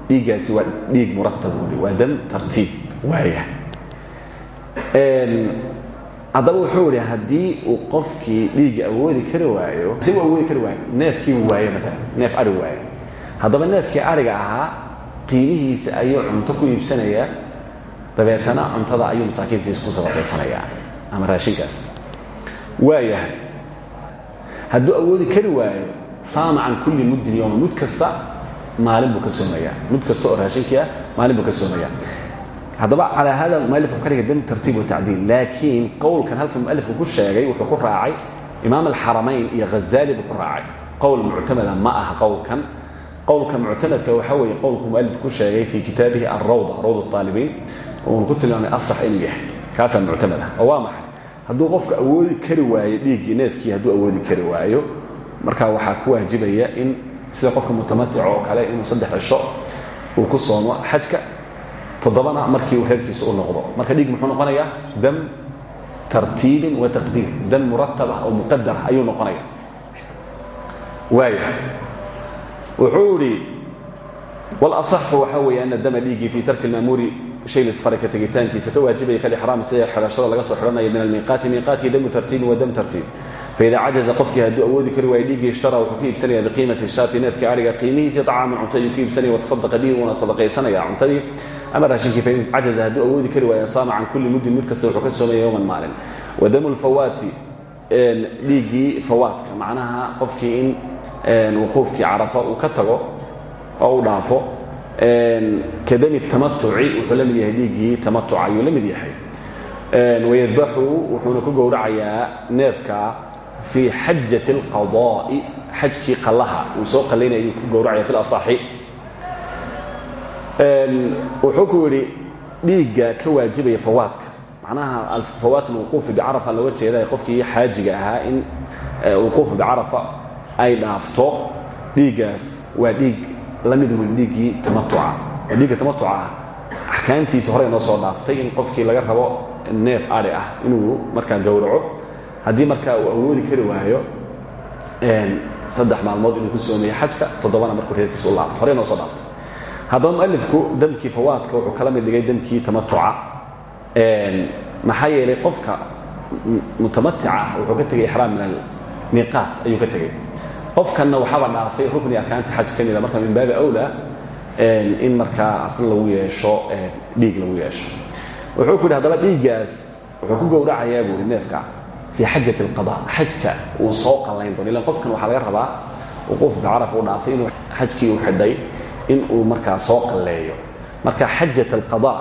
Dhiiggaasi waa dhiig muratab uli waa dam tartiib waaya haddaba wuxuu idhi haddii uu qofkii dhiigga awoodi kari waayo si uu awoodi kari waayo neefkii waayo maalan neef ari waayo. Haddaba neefkii ariga ahaa qiimihiisa ayuu cunto ku iibsanayaa dabeetana cuntada ayuu masaakiintiisa ku sadaqaysanayaa ama raashinkaas. Waayahay. Hadduu awoodi kari waayo saama can kulli muddin yowma mud kasta maalin buu ka soomayaa mud kasta oo raashinkii ah maalin buu ka soomayaa haddaba calaa hada mualifku ka dhiga dam tartiib watacdiil laakiin qowlkan halka mualifku ku sheegay wuxuu ku raacay imaam alxaramayn iyo hazaali buu ku raacay. Qowl muctamada ma aha qowlkan qowlka muctamadka waxaa weeye qowlku mualif ku sheegay fii kitaabihi alrawda rawd aalibiin uuna ku tilmaamay asax inuu yahay. Kaasaa muctamad ah. Oo waa maxay? Hadduu qofka awoodi kari waayo dhiiggii neefkii hadduu awoodi kari waayo marka waxaa ku waajibaya in sida qofka mutamatic oo kale inuu saddex cisho uu ku soomo xajka toddobana markii uu reerkiisa u noqdo. Marka dhiig muxuu noqonayaa? Dam tartiibin wa taqdiir dam muratab ah oo muqadar ah ayuu noqonaya waaya wuxuu idhi walasaxu waxaa weeye ana dama dhiiggii fii tarki lmaamuuri shay lisfaray ka tegitaankiisa ka waajibaya kalixraami sida xidhashada laga soo xidhanaya min almiiqaati miiqaatkii damu tartiibin wa dam tartiib. Faida cajaza qofkii hadduu awoodi kari waayo dhiiggii ishtara wuxuu ku iibsanaya biqiimati shaati neefkii ariga qiimihiisii acaaman cunto ayuu ku iibsanaya watasadaqa bihi wuuna sadaqaysanaya cuntadii ama raashinkii fain cajaza hadduu awoodi kari waayo saama can kulli muddin mid kasta wuxuu ka soomaya yowman maalin. Wa damu lfawaati dhiiggii fawaadka macnaha qofkii in wuquufkii carafa uu ka tago oo u dhaafo ka dami tamatuci wuxuu la mid yahay dhiiggii tamatuca la mid yahay. Wayadbaxu wuxuuna ku gowracayaa neefka fii xajat اlqadaa'i xajkii qallaha. Uu soo qallaynaya ku gowracaya fi lasaxi wuxuu ku yidhi dhiigga ka waajibaya fawaadka. Macnaha fawaat lwuquufi bicarafa looga jeeda qofkii xaajiga ahaa in wuquufu bicarafa ay dhaafto dhiiggaas waa dhiig la mid weyn dhiiggii tamatuca. Oo dhiigga tamatuca ah. Horey noo soo dhaaftay in qofkii laga rabo neef ari ah inuu markaa gowraco. Haddii markaa uu awoodi kari waayo saddex maalmood inuu ku soomeeyo xajka toddobana markuu reerkiisa u laabto. Horey noo soo dhaaftay. Haddaba mualifku damkii fawaadka wuxuu kala mid dhigay damkii tamatuca. Maxaa yeelay qofka mutamatica wuxuu ka tegay ixraam min almiiqaat ayuu ka tegey qofkanna waxaaba dhaafay rukni arkaanta xaj ka mida marka min baabi awla in markaa asna lagu yeesho dhiig lagu yeesho. Wuxuu ku yidhi hadaba dhiiggaas wuxuu ku gowracayaa buuri neefka fii xajat alqada xajka uu soo qallayn doono ilan qofkan waxaa laga rabaa wuquufka caraf u dhaafay inuu xajkii u xidhay in uu markaa soo qalleeyo. Marka xajat alqada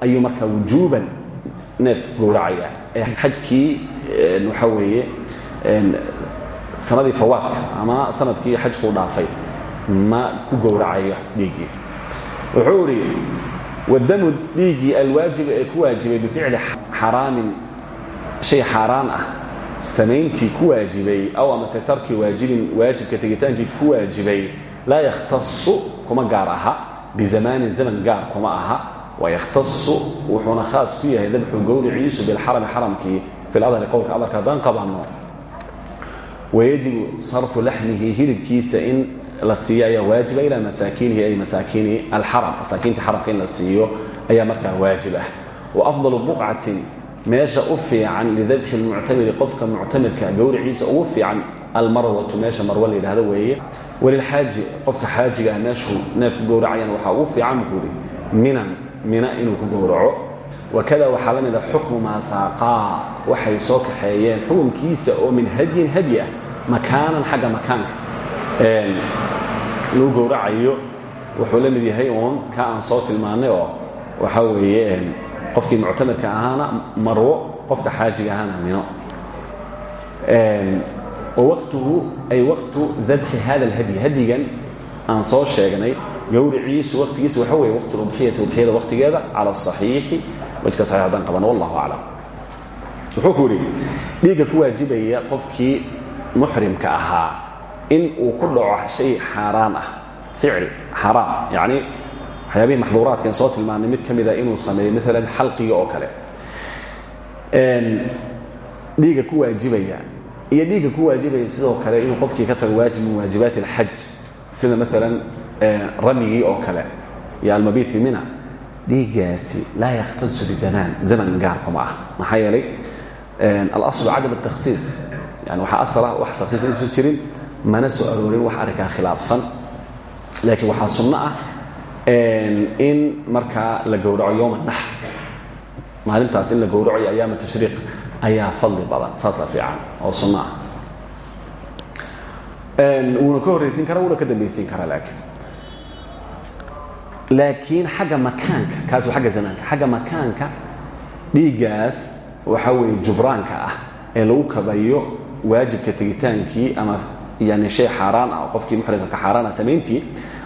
ayuu markaa wujuuban neefka gowracaya ee xajkii waxaa weeye sanadii fawaadka ama sannadkii xajkuu dhaafay ma ku gowracayo dhiiggii wuxuu wadamu dhiiggii alwaajiba ku waajibay bificli xaraamin shay xaaraan ah samayntii ku waajibay aw amase tarki waajibin waajibka tegitaankii ku waajibay laa yakhtasu kuma gaar aha bizamaanin zaman gaar kuma aha wayakhtasu wuxuuna khaas ku yahay dabxu gowriciisu bilxarami xaramkii fi ladhari qowlka adarka haddaan qabanno wayajibu sarfu laxmihi hilibkiisa in la siiyo ayaa waajiba ilaa masaakiinihi ay masaakiini alxaram masaakiinta xaramka in la siiyo ayaa markaa waajib ah. Wa afdalu buqcatin meesha u fiican lidabxi lmuctamiri qofka muctamirka gowriciisa ugu fiican almarwatu meesha marwa la yidhahdo weeye. Walilxaaji qofka xaajiga ah meeshuu neefku gowracayana waxaa ugu fiican buu yidhi minan mina inuu ku gowraco. Wakada waxaa la mida xukmu maa saaqaa waxay soo kaxeeyeen xukunkiisa oo min hadyin hadyi ah makaanan xagga makaanka. Lagu gowracayo wuxuu la mid yahay uun ka aan soo tilmaannay oo waxaa weeye qofkii muctamirka ahaana marwo qofka xaajiga ahaana mino. Wawaqtuhu ay waqtu dabxi hada alhadyi hadyigan aan soo sheegnay gowriciisu waqtigiisa waxa weeye waqtu udxiyati udxiyada waqtigeeda cala asaxiixi wajka saxiix haddaan qabano wallahu aclam. Wuxuu ku yidhi dhiigga ku waajibaya qofkii muxrimka ahaa in uu ku dhaco shay xaaraan ah ficil xaraam yacni waxyaabihii maxduuraadkan soo tilmaanay mid ka mida inuu sameeyo maalan xalqiga oo kale. Dhiigga ku waajibaya iyo dhiigga ku waajibaya sidoo kale inuu qofkii ka tago waajib min waajibaati alxaj sida maalan ramyigii oo kale iyo almabiit bimina dhiiggaasi laa yakhtasu bizamaan zaman gaarkuma ah maxaa yeelay alaslu cadam atakhsiis yani waxaa asala wax takhsiis inuusan jirin mana soo aroorin wax arrinkaa khilaafsan. Laakiin waxaa sunno ah in markaa la gowraco yowma naxr maalintaas in la gowraco ayaama tashriiq ayaa fadli badan saasaa fiican oo sunno ah. Wuuna ka horraysiin karaa wuuna ka dambaysiin karaa laakiin. Laakiin xagga makaanka kaas agga zamaanka xagga makaanka dhiiggaas waxaa weeye jubraanka ah ee lagu kabayo waajibka tegitaankii ama yani shay xaaraan ah qofkii muxrimka ka xaaraan ah samayntii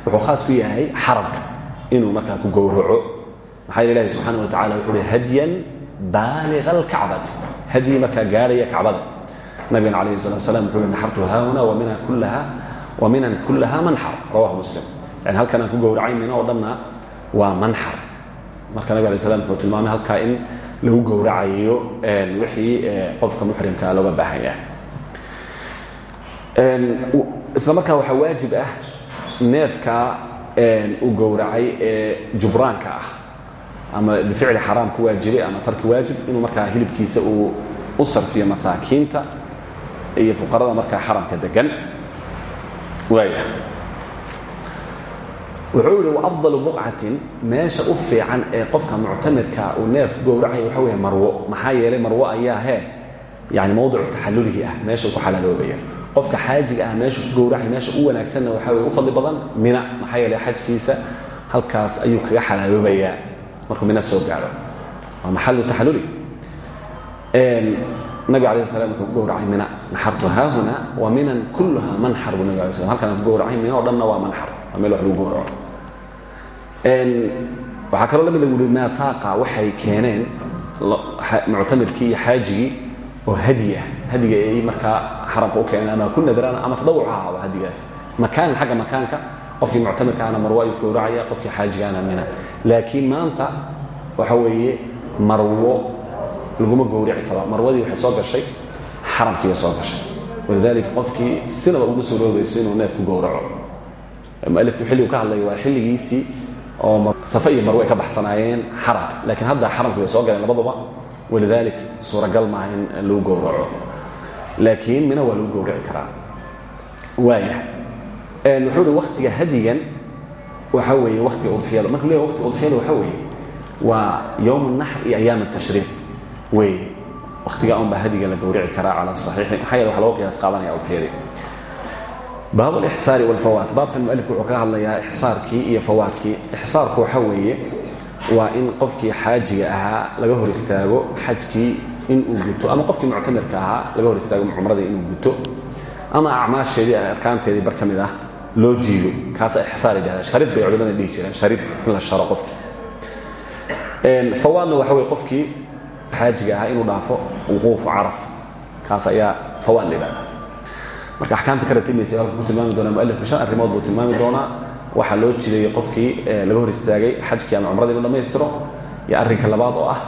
wuxuu khaas ku yahay xaramka inuu markaa ku gowraco. Maxaa yeel ilahi subxaana wa tacala wuxuu uhi hadyan baaliqa alkacbati hadyi markaa gaarhaya kacbada. Nabigana calayhi salatu wasalaam wuxuu uhi naxartu haahuna wa minan kullaha manxar. Rawahu muslim. Yani halkan aan ku gowracay mina oo dhanna waa manxar. Marka nabig alay slam wuxuu tilmaamay halkaa in lagu gowracayo wixii qofka muxrimkaa looga baahan yahay isla markaa waxaa waajib ah neefka uu gowracay ee jubraanka ah. Ama bificli xaraam ku waajibay ama tarki waajib inuu markaa hilibkiisa uu u sarfiyo masaakiinta iyo fuqarada markaa xaramka degan waaya wuxuu yihi waafdalu buqcatin meesha u fiican qofka muctamirka uu neef ku gowracaya waxa weeye marwo. Maxaa yeelay marwo ayaa hee yani mawdicu taxallulihi ah meesha ku xalaaloobaya qofka xaajiga ah meeshu gowracay meesha u wanaagsanna waxaa weye u fadli badan mina maxaa yeelay xajkiisa halkaas ayuu kaga xalaaloobayaa. Markuu mina soo gaaro. Waa maxalu taxalluli. Nabig alayh salam wuxuu ku gowracay mina. Naxartu haahuna wa minan kulluha manxar buu nabig alay slam halkan aan ku gowracay mina o dhanna waa manxar waa meel wax lagu gowraco waxaa kaloo lamida wuri naasaaqa waxay keeneen muctamirkii iyo xaajigii oo hadyi ah hadiga ay markaa xaramka u keeneen ama ku nadraan ama tadawuc ha ahaado hadigaas. Makaanan xagga makaanka qofkii muctamirkaana marwo ayuu gowracaya qofkii xaajigaana mina. Laakiin maanta waxa weeye marwo laguma gowrici karo. Marwadii waxay soo gashay xaramkiiba soo gashay. Walidaalika qofkii sinaba uma soo roogayso inuu neef ku gowraco mualifku xilligu ka hadlaya waa xilligiisii oo safe iyo marwe ay ka baxsanaayeen xaramka laakiin hadda xaramku way soo galeen labaduba walidalik suuragal maaha in lagu gowraco laakiin mina waa lagu gowraci karaa waaya wuxuu hi waktiga hadigan waxa weeye waktiga udxiyada marka leeya waktiga udxiyada waxa weeye waa yowm الnaxr iyo ayaam الtashriiq wey wakhtigaa unbaa hadiga la gowrici karaa cala saxiixi maxaa yeele waxa loo qiyaas qaadanaya udxiyadii baab alixsaari walfawaat baabkan mualifku wuxuu kaga hadlayaa ixsaarkii iyo fawaadkii ixsaarku waxa weeye waa in qofkii xaajiga ahaa laga hor istaago xajkii inuu guto ama qofkii muctamirka ahaa laga hor istaago cumradii inuu guto ama acmaasheedii arkaanteedii bar ka mid ah loo jiido kaasa ixsaar yidhahda sharid bay culimada dhihi jireen sharid in la sharo qofkii fawaadna waxa weye qofkii xaajiga ahaa inuu dhaafo wuquufu caraf kaas ayaa fawaad la yidhahda marka axkaamta ka ratimaysa halku ku tilmaami doonaa mualifku shan arrimood buu tilmaami doonaa waxaa loo jideeyey qofkii laga hor istaagay xajkii ama cumradii inuu dhammaystiro iyo arrinka labaad oo ah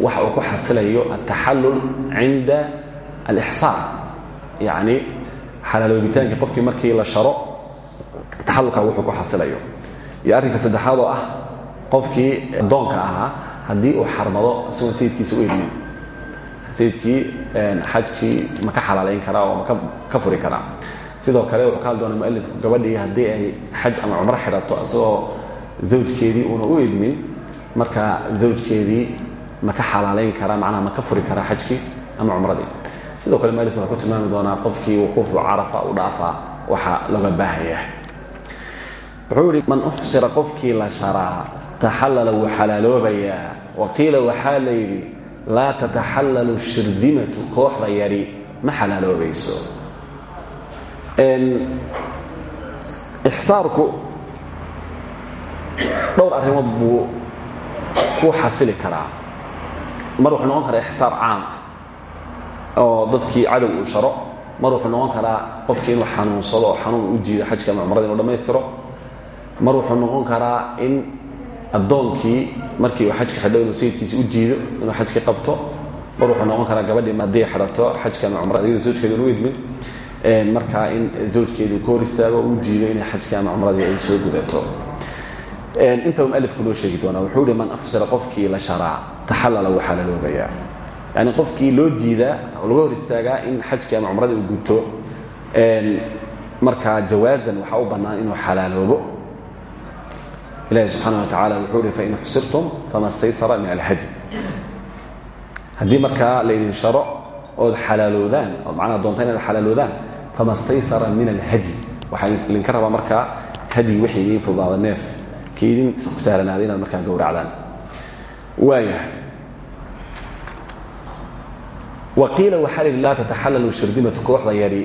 waxa uu ku xasilayo altaxallul cinda alixsaar yacni xalaaloobitaankii qofkii markii la sharo taxallulka wuxuu ku xasilayo. Iyo arrinka saddexaad oo ah qofkii addoonka ahaa haddii uu xarmado isagoon sayidkiisa u edmin sayidkii xajkii ma ka xalaalayn karaa oo ma ka furi karaa sidoo kale wuxuu ka hadli doonaa gabadhii haddii ay xaj ama cumro xidhato isagoo zawjkeedii uuna u edmin marka zawjkeedii ma ka xalaalayn karaa macnaha ma ka furi karaa xajkii ama cumradii. Sidoo kale mualifku waxaa ku tilmaami doonaa qofkii wuquufu carafa u dhaafaa waxa looga baahaya wuxuu man uxsira qofkii la sharaa taxallala wuu xalaaloobayaa. Wa qiila waxaa la yidhi laa tataxallalu shirdimatu kooxda yari ma xalaaloobayso ixsaarku dhowr arrimood buu ku xasili karaa. Mar wuxuu noqon karaa ixsaar caam ah oo dadkii cadow uu sharo. Mar wuxuu noqon karaa qofkii inuu xanuunsado oo xanuun u jiido xajka ama inuu dhammaystiro. Mar wuxuu noqon karaa in addoonkii markii uu xajka xidho inuu sayidkiisi u jiido inuu xajkii qabto. Mar wuxuu noqon karaa gabadhii haddii xidhato xajka ama cumrada iyadoo idmin markaa in zawjkeedu ka hor istaago u jiido inay xajkii ama cumradii ay soo gudato. Intaba mualifku loo sheegi doonaa wuxuu hi man uxsira qofkii la sharaa taxallala wuu xalaaloobayaa yani qofkii loo diidaa oo laga hor istaagaa in xajkii ama cumradii uu guto markaa jawaazan waxaa u bannaan inuu xalaaloobo. Ilahi subxaana wa tacala wuxuu hi fain uxsirtum fama staysara min alhadi haddii markaa laydin sharo ood xalaaloodaan ood macnaha doonta inaad xalaaloodaan fama staysara min alhadi waxaa idinka rabaa markaa hadyi wixii idiin fudaada neef. Kii idin sahlanaaday inaad markaa gowracdaan. Waaya. Wa qiila waxaa yidhi laa tataxallalu shirdimatu kooxda yari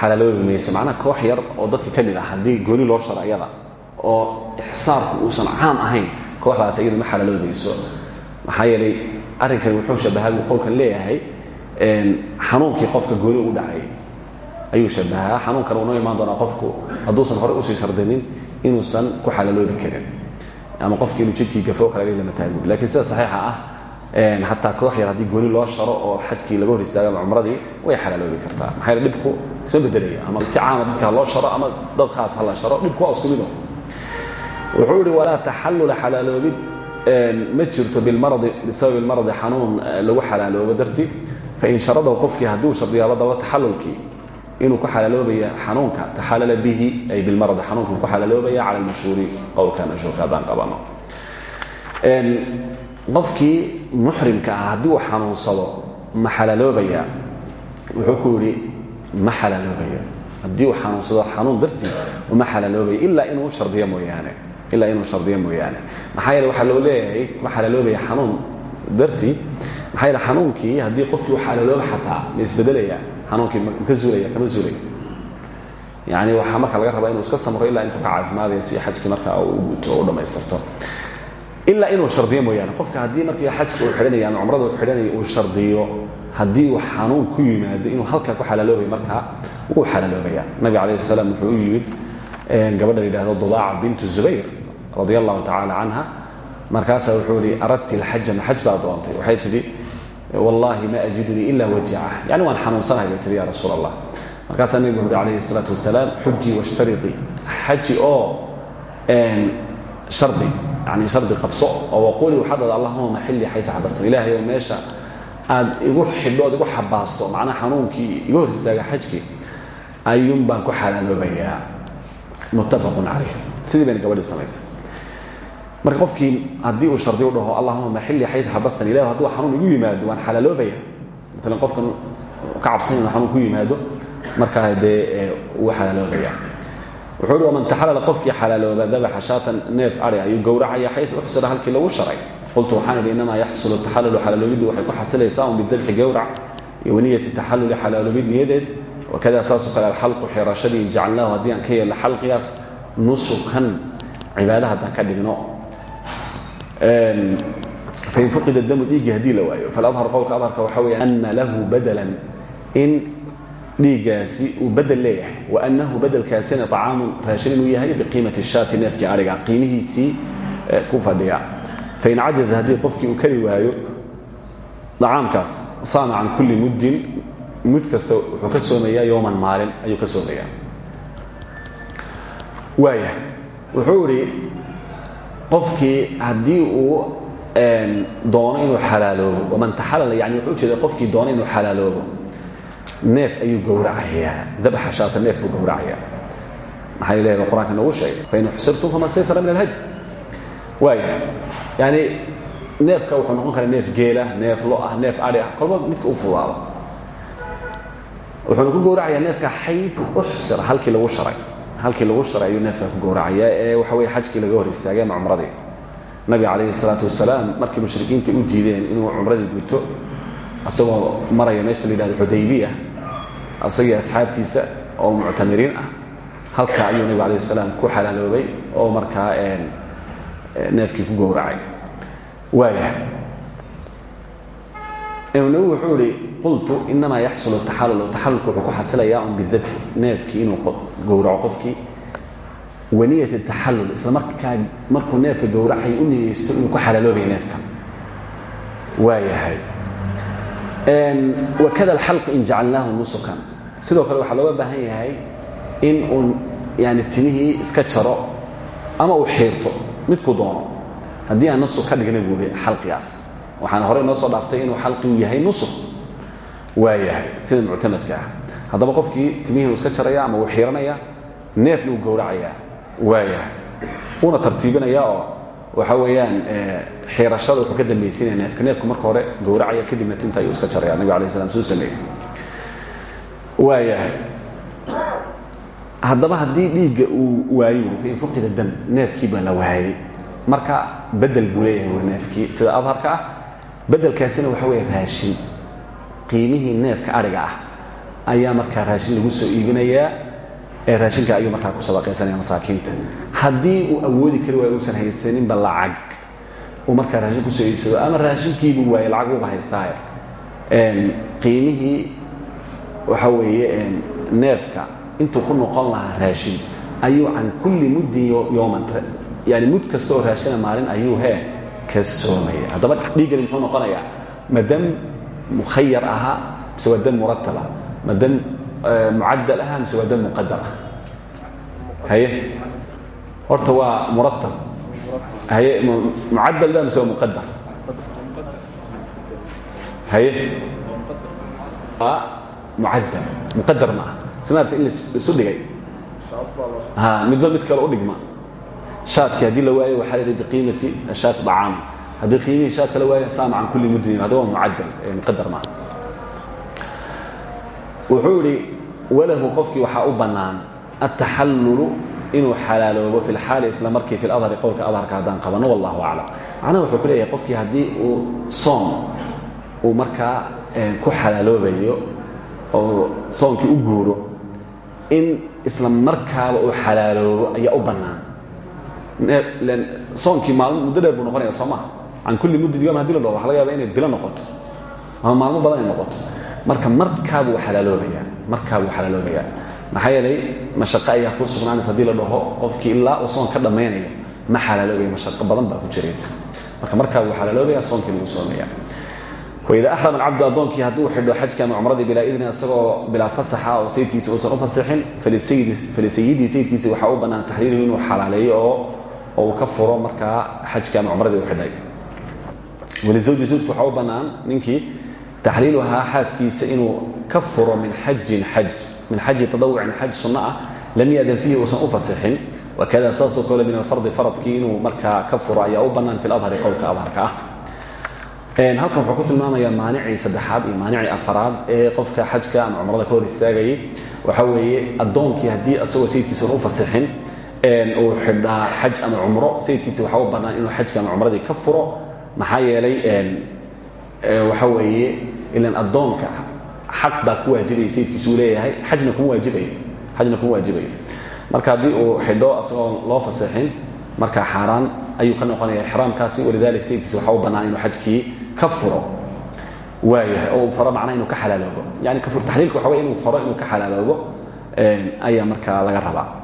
xalaaloobi mayso macnaha koox yar oo dadka ka mid ah haddii gooni loo sharo ayada oo ixsaarku uusan caam ahayn kooxdaas iyadu ma xalaaloobayso. Maxaa yeelay arrinkani wuxuu shabahaa buu qowlkan leeyahay xanuunkii qofka gooni ugu dhacay ayuu shabahaa xanuunkan uunoo imaan doonaa qofku hadduusan horey u sii shardinin inuusan ku xalaaloobi karin ama qofki inuu jidkii gafo kale lama taago lakiin sida saxiixa ah xataa koox yar haddii gooni loo sharo oo xajkii laga hor istaago ama cumradii way xalaaloobi kartaa. Maxaa yeele dhibku isma bedelaya ama si caama dadka ha loo sharo ama dad khaas ha la sharo dhibku waa isku mido wuxuu yihi walaa taxallula xalaaloobid ma jirto bilmaradi bisababi lmaradi xanuun lagu xalaaloobo darti fain sharadahu qofkii hadduu shardiyaaba daba taxallulkii inuu ku xalaaloobaya xanuunka taxalala bihi ay bilmaradi xanuunka ku xalaaloobaya cala almashhuuri qowlka mashhuurka haddaan qabano. Qofkii muxrimka ah haddii uu xanuunsado ma xalaaloobaya wuxuu ku yidhi ma xalaaloobaya haddii uu xanuunsado xanuun dartii uma xalaaloobaya ilaa inuu shardiyo mooyaane ilaa inuu shardiyo mooyaane. Maxaa yeele waxaa loo leeyahay ma xalaaloobaya xanuun dartii maxaa yeele xanuunkii haddii qofkii uu xalaalooba xataa ma isbedelaya xanuunkii maka zuulaya kama zuulaya. Yani waxaa marka laga rabaa inuu iska samro ilaa intuu ka caafimaadayo si xajkii markaa uu guto o u dhammaystirto ilaa inuu shardiyo mooyaane qofka haddii markii xajka uu xidhanaya ama cumrada uu xidhanaya uu shardiyo haddii uu xanuun ku yimaado inuu halkaa ku xalaaloobaya markaa wuu xalaaloobaya nabi calayh slam wuxuu u yimid gabadha la yidhahdo dudaaca bintu zubayr radia allahu tacala canha markaasaa wuxuu ihi aradti alxaja ma xaj baa doontay waxay tidhi wallaahi ma ajidunii ila wajacah yani waan xanuunsanahay bay tihi ya rasuul allah markaasaa nebigu wuxu uhi alayhi الsalaatu wasalaam xujii washtariqii xaji oo shardi yani shardi qabso oo waquli waxaad dhada allahuma maxilii xayu xabasta ilaahay oo meesha aad igu xidho ood igu xabaasto macnaha xanuunkii iga hor istaaga xajkii ayuun baan ku xalaaloobayaa. Muttafaqun calayh. Sidii bayna gabadhii samaysay marka qofkii haddii uu shardi u dhaho allahuma maxilii xayu xabastan ilahi hadduu xanuun igu yimaado waan xalaaloobaya maalan qofkan ka cabsanya xanuun ku yimaado markaa dee uu xalaaloobaya wuxuu uhi waman taxalala qofkii xalaalooba dabaxa shaatan neef ari ayuu gowracaya xayu uxsira halkii lagu sharay. Qultu waxaan idhi inamaa yaxsulu taxalulu xalaaloobiddu waxay ku xasilaysaa un bidabxi gowrac iyo waniyati taxaluli xalaaloobid niyadeed. Wakada saasoo kale alxalqu xirashadii jacalnaahu haddii aan ka yeelno xalqigaas nusukan cibaada haddaan ka dhigno fain fuqida damu dhiiggii haddii la waayo. Faladhar qowlka adharka waxa weya ana lahu badalan in dhiiggaasi uu bedel leeyahay wa annahu bedelkaasina طacaamun raashin inuu yahay biqiimati shaati neefkii ariga qiimihiisii ku fadhiya. Fain cajaza haddii qofkii uu kari waayo dacaamkaas saama can kulli muddin mud kasta wuxuu ka soomayaa yowman maalin ayuu ka soomayaa. Waaya wuxuu idhi qofkii haddii uu doono inuu xalaaloobo waman taxalala yani wuxuu ujeeda qofkii doono inuu xalaaloobo. Neef ayuu gowracayaa dabaxa shaata neef buu gowracayaa maxaa ilahi ba qur'anka noogu sheegay? Fain xusirtum fama staysara min alhadi waaya yani neefka wuxuu noqon karaa neef geela neef lo ah neef adhi ah kolba midka u fudaado wuxuuna ku gowracayaa neefka xayu uxsira halkii lagu sharay halkii lagu sharay ayuu neefka ku gowracayaa ee waxa weye xajkii laga hor istaagay ama cumradii. Nabiga calayhi salaatu wasalaam markii mushrikiinta u diideen inuu cumradii guto asagoo maraya meesha la yidhahdo xudaybiya asagii asxaabtiisa oo muctamiriin ah halka ayuu nabigu alayh salaam ku xalaaloobay oo markaa neefkii ku gowracay. Waaya nawowi wuxuu ihi qultu inamaa yaxsulu taxalul taxalulku wuxuu ku xasilayaa un bidabxi neefkii inuu gowraco qofkii. Waniyat taxallul isla markaa markuu neefka gowracay u niyeysto inuu ku xalaaloobaya neefka. Waayahay. Wakada alxalqu in jacalnaahu nusukan. Sidoo kale waxaa looga baahan yahay in uun yani timihii iska jaro ama uu xiirto midku doono. Haddii aan nusuk ka dhigna buui xalqigaas waxaana horey noo soo dhaaftay inuu xalqigu yahay nusuk waa yahay sida muctamadka ah. Haddaba qofkii timihii uu iska jaraya ama uu xiiranaya neefna uu gowracayaa waa yahay uuna tartiibinaya oo waxa weeyaan xiirashada wuxuu ka dambaysiinaya neefka. Neefku marka hore gowracaya kadibna tinta ayuu iska jaraya nabig alay slam suu sameeyey. Waa yahay haddaba haddii dhiigga uu waayo fain fuqida dam neefkii baa la waayey marka bedel buu leeyahay neefkii. Sida adharka ah bedelkaasina waxa weeye raashin. Qiimihii neefka adhiga ah ayaa markaa raashin lagu soo iibinayaa ee raashinka ayuu markaa ku sadaqaysanaya masaakiinta. Haddii uu awoodi kari waayo uusan haysaninba lacag uu markaa raashin ku soo iibsado ama raashinkiibuu waayey lacag uba haystaaye qiimihii waxa weeye neefka intuu ku noqon lahaa raashin ayuu can kulli muddin yooman yani mud kasta oo raashina maalin ayuu hee ka soomaya. Haddaba dhiiggani muxuu noqonayaa ma dam mukhayar ahaa mise waa dam murattab ah ma dam mucaddal ahaa mise waa dam muqadar ah. Haye? Horta waa murattab. Haye? Mucaddal ba mise waa muqadar haye? Waa mucaddal. Muqadar ma ah smaarta in laisu dhigay? Midba mid kale u dhigma haadkii haddii la waayo waxaa la biqiimati shaat acaam haddii qiimihii shaadka la waayo saama can kulli mudnin hadda waa mucaddal muqadar maaha wuxuu idhi walahu qofkii waxaa u bannaan altaxallulu inuu xalaaloobo fi lxaali isla markii fi ladhari qowlka adharka haddaan qabanno wallahu aclam. Macnaha wuxuu ku leeyahay qofkii haddii uu soom uu markaa ku xalaaloobayo oo soonkii u guuro in isla markaaba uu xalaaloobo ayaa u bannaan soonkii maalmo muddo dheer buu noqonaya soo maha kulli muddin yom haddii la marka markaabuu xalaaloobayaa markaabuu xalaaloobayaa maxaa yeelay mashaqo ayaa kuu sugnaanaysa haddii la dhaho qofkii ilaa uu soon ka dhammaynayo ma xalaaloobaya mashaqo badan baa ku jiraysa. Marka markaabuu xalaaloobaya soonkii lagu soomaya waida axrama alcabdu addoonkii hadduu xidho xajka ama cumradii bilaa idnin isagoo bilaa fasaxa oo sayidkiisa uusan u fasixin falisayidii sayidkiisa waxaa u bannaan taxliiluhu inuu xalaaleeyo oo oo uu ka furo markaa xajka ama cumradii u xidhay. Walizawji zawjka waxaa u bannaan ninkii taxliiluhaa xaaskiisa inuu ka furo min xajin xaj min xaji tadawucin xaj sunno ah lam yadan fiihi uusan u fasixin. Wakada saasoo kale min alfardi faradkii inuu markaa ka furo ayaa u bannaan fi ladhari qowlka adharka ah. Halkan wuxuu ku tilmaamayaa maanicii saddexaad iyo maanicii afaraad ee qofka xajka ama cumrada ka hor istaagayay. Waxa weeye addoonkii haddii asagoo sayidkiisa u fasixin uu xidhaa xaj ama cumro. Sayidkiisa waxa u bannaan inuu xajka ama cumradii ka furo. Maxaa yeelay waxa weeye ilan addoonka xaq baa ku waajibaya sayidkiisa uu leeyahay. Xajna kuma waajibayo xajna kuma waajibayo marka haddii uu xidho asagoo loo fasixin marka xaaraan ayuu ka noqonaya ixraamkaasi. Walidalik sayidkiisa waxa u bannaan inuu xajkii ka furo. Waayahay oo uu faro macnaha inuu ka xalaaloobo. Yani kafur taxliilka waxa wey inuu faro inuu ka xalaaloobo ayaa markaa laga rabaa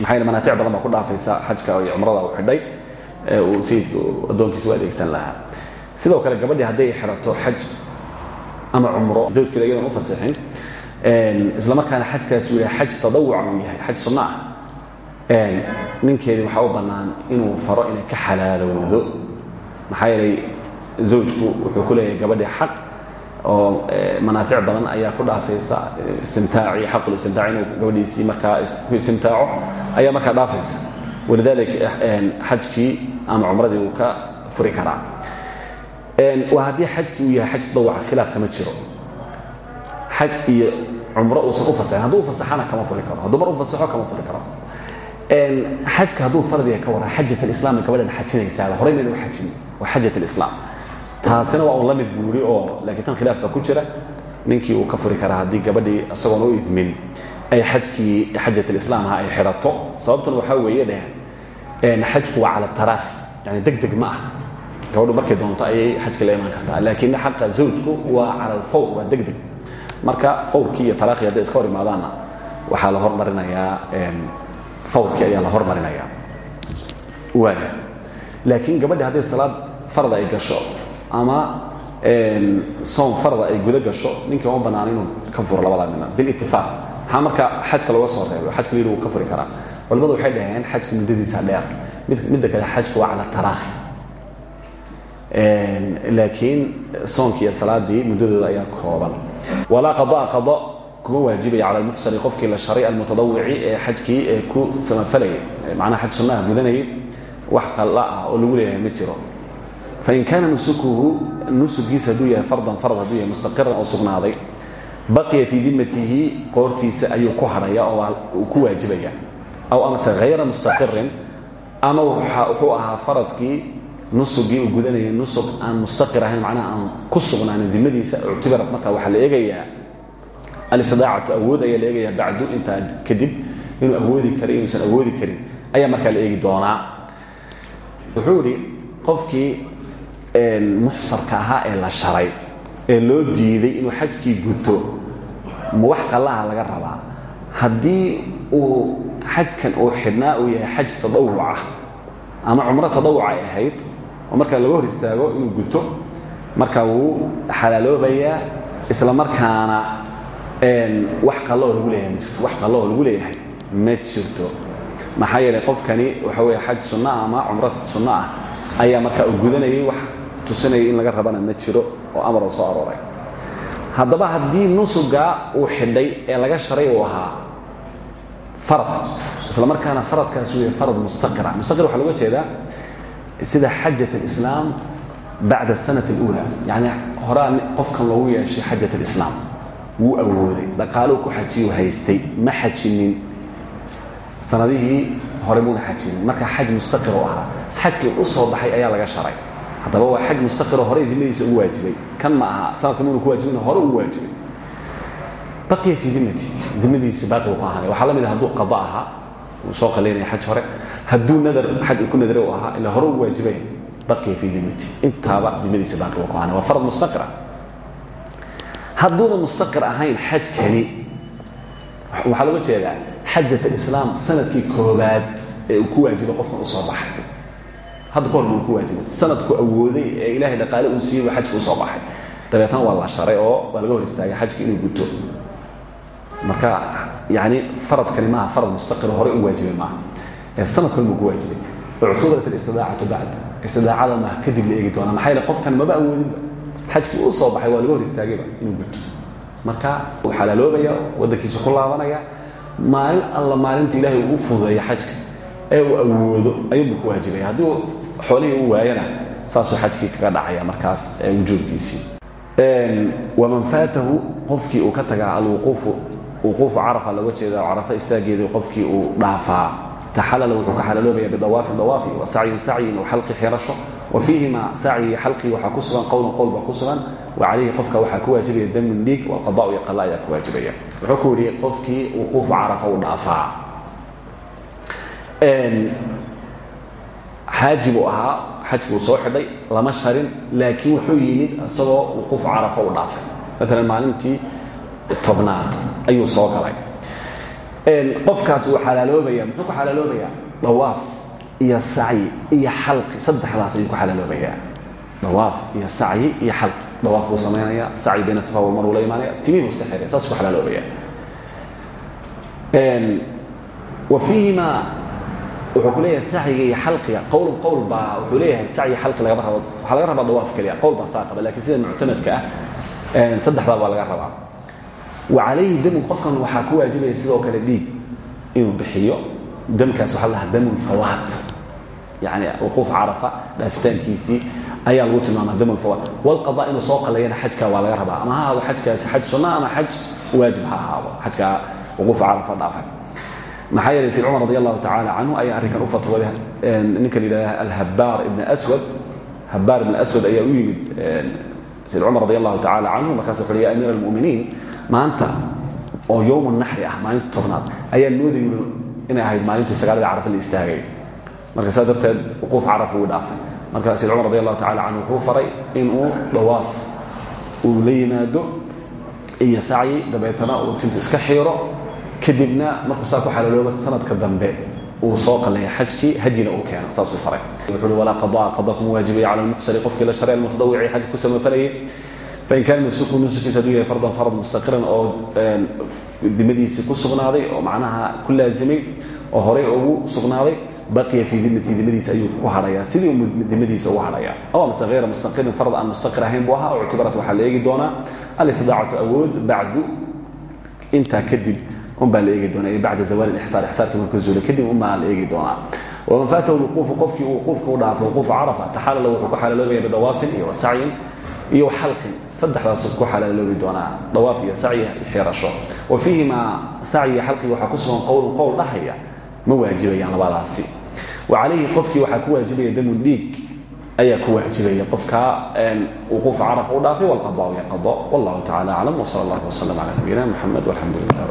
maxaa manaafic badan baa ku dhaafaysa xajka iyo cumrada uu xidhay uu sayidku addoonkiisa u adeegsan lahaa. Sidoo kale gabadhii hadday xidhato xaj ama cumro zawjkeeda iyadoon u fasixin isla markaana xajkaasi uu yahay xaj tadawuca uu yahay xaj sunno ah ninkeedii waxaa u bannaan inuu faro inay ka xalaalowdo. Maxaa yeelay zawjku wuxuu ku leeyahay gabadhii xaq oo manaafic badan ayaa ku dhaafaysa istimtaaci xaqulistimtaac inuu gabadhiisii markaa ku istimtaaco ayaa markaa dhaafaysa. Walidalik xajkii ama cumradii uu ka furi karaa. Waa haddii xajkii uu yahay xaj tadawuca khilaaf kama jiro. Xaj iyo cumro uusan u fasaxin. Hadduu u fasaxana kama furi karo. Hadduu mar u fasaxo kama furi karo. Xajka hadduu fardiga ka waran xajat alislaam gabadhan xajinaysaaba horeynayna u xajin. Waa xajat alislaam taasina waa un la mid buuri oo laakiin tan khilaaf baa ku jira ninkii uu ka furi karaa haddii gabadhii isagoon u idmin ay xajkii xajat alislaam aha ay xidhato sababtuna waxaa weeye dheh xajku waa cala taraakhi yani deg deg ma ah gabadhu markay doonto ayay xajka la imaan kartaa laakiin xaqa zawjku waa cala alfawr waa deg deg marka fawrkii iyo taraakhi hadday iska hor imaadaanna waxaa la hormarinayaa fawrkii ayaa la hormarinaya waaya laakiin gabadhi hadday salaad farda ay gasho ama soom farda ay guda gasho ninkii uma bannaan inuu ka furo labadaa midna bilitifaaq maxaa marka xajka looga soo reebay xajka layidhi wuu ka furi karaa. Culimmadu waxay dhaheen xajka muddadiisa dheer. Midda kale xajku waa cala taraakhi. Laakiin soonkii iyo salaadii muddadooda ayaa kooban. Walaa qadaa qado kuma waajibaya cala lmuxsani qofkii la sharay almutadawici ee xajkii ee ku samafalayay macnaha xaj sunnaha gudanayay wax qalla ah oo lagu leeyahay ma jiro fain kaana nusukuhu nusugiisa hadduu yahay fardan farad hadduu yahay mustaqiran oo sugnaaday baqiya fii dimatihi qoortiisa ayuu ku hadhaya oo ku waajibaya aw amase hayra mustaqirin ama wuxuu ahaa faradkii nusugii uu gudanayay nusug aan mustaqir ahayn macnaha aan ku sugnaanin dimadiisa uctibarat marka waxaa la eegayaa alistidaacatu awood ayaa la eegayaa bacdu intaa kadib inuu awoodi kara inuusan awoodi karin ayaa markaa la eegi doonaa wuxuu idhi qofkii muxsarka ahaa ee la sharay ee loo diiday inuu xajkii guto. Wax qallaha laga rabaa? Haddii uu xajkan uu xidhnaa uu yahay xaj tadawuca ama cumro tadawuca ay ahayd oo markaa hor istaago inuu guto marka wuu xalaaloobayaa isla markaana wax qaloo lagu leeyahay wax qaloo lagu leeyahay ma jirto. Maxaa yeelay qofkani waxa weeye xaj sunno ah ama cumro sunno ah ayaa markaa uu gudanayay wax tusinaya in laga rabana ma jiro oo amaroo soo arooray. Haddaba haddii nusuga uu xidhay ee laga sharay uu ahaa farad isla markaana faradkaas uu yahay farad mustaqira. Mustaqir waxaa loga jeedaa sida xajat alislaam bacda asanati اluula yacni horaa qofkan loogu yeeshay xajat alislaam. Wuu awooday. Dhaqaaluu ku xajiyu haystay. Ma xajinin. Sanadihii hore muuna xajinin. Marka xaj mustaqir u ahaa. Xajkii u soo baxay ayaa laga sharay haddaba waa xaj mustaqiroo horey dimadiisa ugu waajibay. Kan ma aha sanadka muuna ku waajibin hore ugu waajibay. Baqiya fii dimati dimadiisi baaqi ku ahaanay. Waxaa la mid ah hadduu qado ahaa uu soo qalaynaya xaj hore. Hadduu nadar xaj ku nadare u ahaa ilaa hore ugu waajibay baqiya fii dimati intaaba dimadiisa baaqi ku ahaanay. Waa farad mustaqira hadduuna mustaqir ahayn xajkani waxaa looga jeedaa xajat alislaam sannadkii koobaad ee uu ku waajibay qofkan u soo baxay hadda kahor ku waajibay. Sanadku awooday ee ilaahay dhaqaale uu siiyey xajka u soo baxay. Dabeetana waa la sharay oo waa laga hor istaagay xajka inuu guto. Marka yani faradkani maaha farad mustaqir hore u waajibay maaha. Sanadkan buu ku waajibay. Uctubirat alistidaacatu bacd istidaacada maaha kadib la eegi doonaa. Maxaa qofkan maba awoodinba xajkii u soo baxay waa laga hor istaagayba inuu guto. Marka uu xalaaloobaya waddankiisu ku laabanaya maalin alla maalinta ilaahay uu fududeeyo xajka. Ee uu awoodo ayuunbuu ku waajibaya haddii xoolihii u waayana saasuu xajkii kaga dhacaya markaas wujuubkiisii waman faatahu qofkii uu ka tagaa alwuquufu wuquufu carafa looga jeeda carafa istaageedii qofkii uu dhaafaa. Taxalala wuxuu ka xalaaloobaya bidawaafin dawaafi wa sacyin sacyin wa xalqi xirasho wa fiihima sacyi iyo xalqii waxaa ku sugan qowlan qowl baa ku sugan wa calayhi qofka waxaa ku waajibaya damun dhiig walqada'u iyo qala ayaa ku waajibaya. Wuxuu ku yidhi qofkii wuquufu carafa uu dhaafaa xaaji buu ahaa xajki uu soo xidhay lama sharin laakiin wuxuu yimid isagoo wuquuf carafa u dhaafay. Maalan maalintii tobnaad ayuu soo galay. Qofkaas uu xalaaloobaya muxuu ku xalaaloobayaa dawaaf iyo sacyi iyo xalqi. Saddexdaas ayuu ku xalaaloobayaa dawaaf iyo sacyi iyo xalqi. Dawaaf buu samaynaya sacyi bayna safa walmar uu la imaanaya timii buu iska xiraya saas ku xalaaloobaya wa fiihima wuxuu ku leeyahay sacyiga iyo xalqiga qowl qowl baa wuxuu leeyahay sacyi xalqi lagama rabo. Waxaa laga rabaa dawaaf keliya. Qowl baa saa qaba laakiin sida muctamadka ah saddexdaa baa laga rabaa. Wa calayhi damun qofkan waxaa ku waajibaya sidoo kale dhiig inuu bixiyo damkaas waxaa lahaa damun fawaat yani wuquuf carafa dhaafitaankiisii ayaa lagu tilmaama damun fawaat walqada inuu soo qalayana xajka waa laga rabaa. Ama ha ahaado xajkaasi xaj sunna ama xaj waajib ha ahaado. Xajka wuquuf carafa dhaafay maxaa yeelay sayd cumar radi allahu tacaala canhu ayaa arrinkan u fatwooday ninka la yidhahda alhabbaar ibn aswad. Habbaar ibn aswad ayaa u yimid sayd cumar radi allahu tacaala canhu markaas wuxu ya amiir almu'miniin maanta oo yowmu naxri ah maalinta tobnaad ayaa mooday inay ahayd maalintii sagaalada carafa la istaagay. Marka saa darteed wuquuf carafa uu dhaafay. Marka sayd cumar radi allahu tacala canhu wuxuu faray inuu dawaaf uu la yimaado iyo sacyi dabeetana uu tinta iska xiiro kadibna markuu saa ku xalaalooba sanadka dambe uu soo qaleeya xajkii hadyina uu keeno saasuu faray. Wuxuu walaa qadaa qada kuma waajibaya cala almuxsari qofkii la sharay almutadawici xajka ku samafalayay fain kaana nusuku nusukiisa haduu yahay fardan farad mustaqiran oo dimadiisii ku sugnaaday oo macnaha ku laazimay oo horay ugu sugnaaday baqiya fii dimati dimadiisa ayuu ku hadhayaa sidii dimadiisa ugu hadhayaa aw amase hayra mustaqirin farad aan mustaqir ahayn buu ahaa uctibarat waxaa la eegi doonaa. Alistidaacatu awood bacdu. Intaa kadib unbaa la eegi doona bacda zawaal ixsaar ixsaarkii markuu zuulay kadib unbaa la eegi doonaa. Waman faatahu lwuquufu qofkii uu wuquufka u dhaafo wuquufu carafa taxalala wuxuu ku xalaaloobaya bidawaafin iyo sacyin iyo xalqin. Saddexdaas ku xalaaloobi doonaa dawaaf iyo sacyi xirasho wa fiihimaa sacyi iyo xalqigi waxaa ku sugan qowlun qowl dhahaya ma waajibayaan labadaasi. Wa calayhi qofkii waxaa ku waajibaya damun dhiig ayaa ku waajibaya qofkaa wuquuf carafa u dhaafay walqada iyo qado wallahu tacala aclam wsala allah wslam cala nabiyina muxamed walxamdu lilah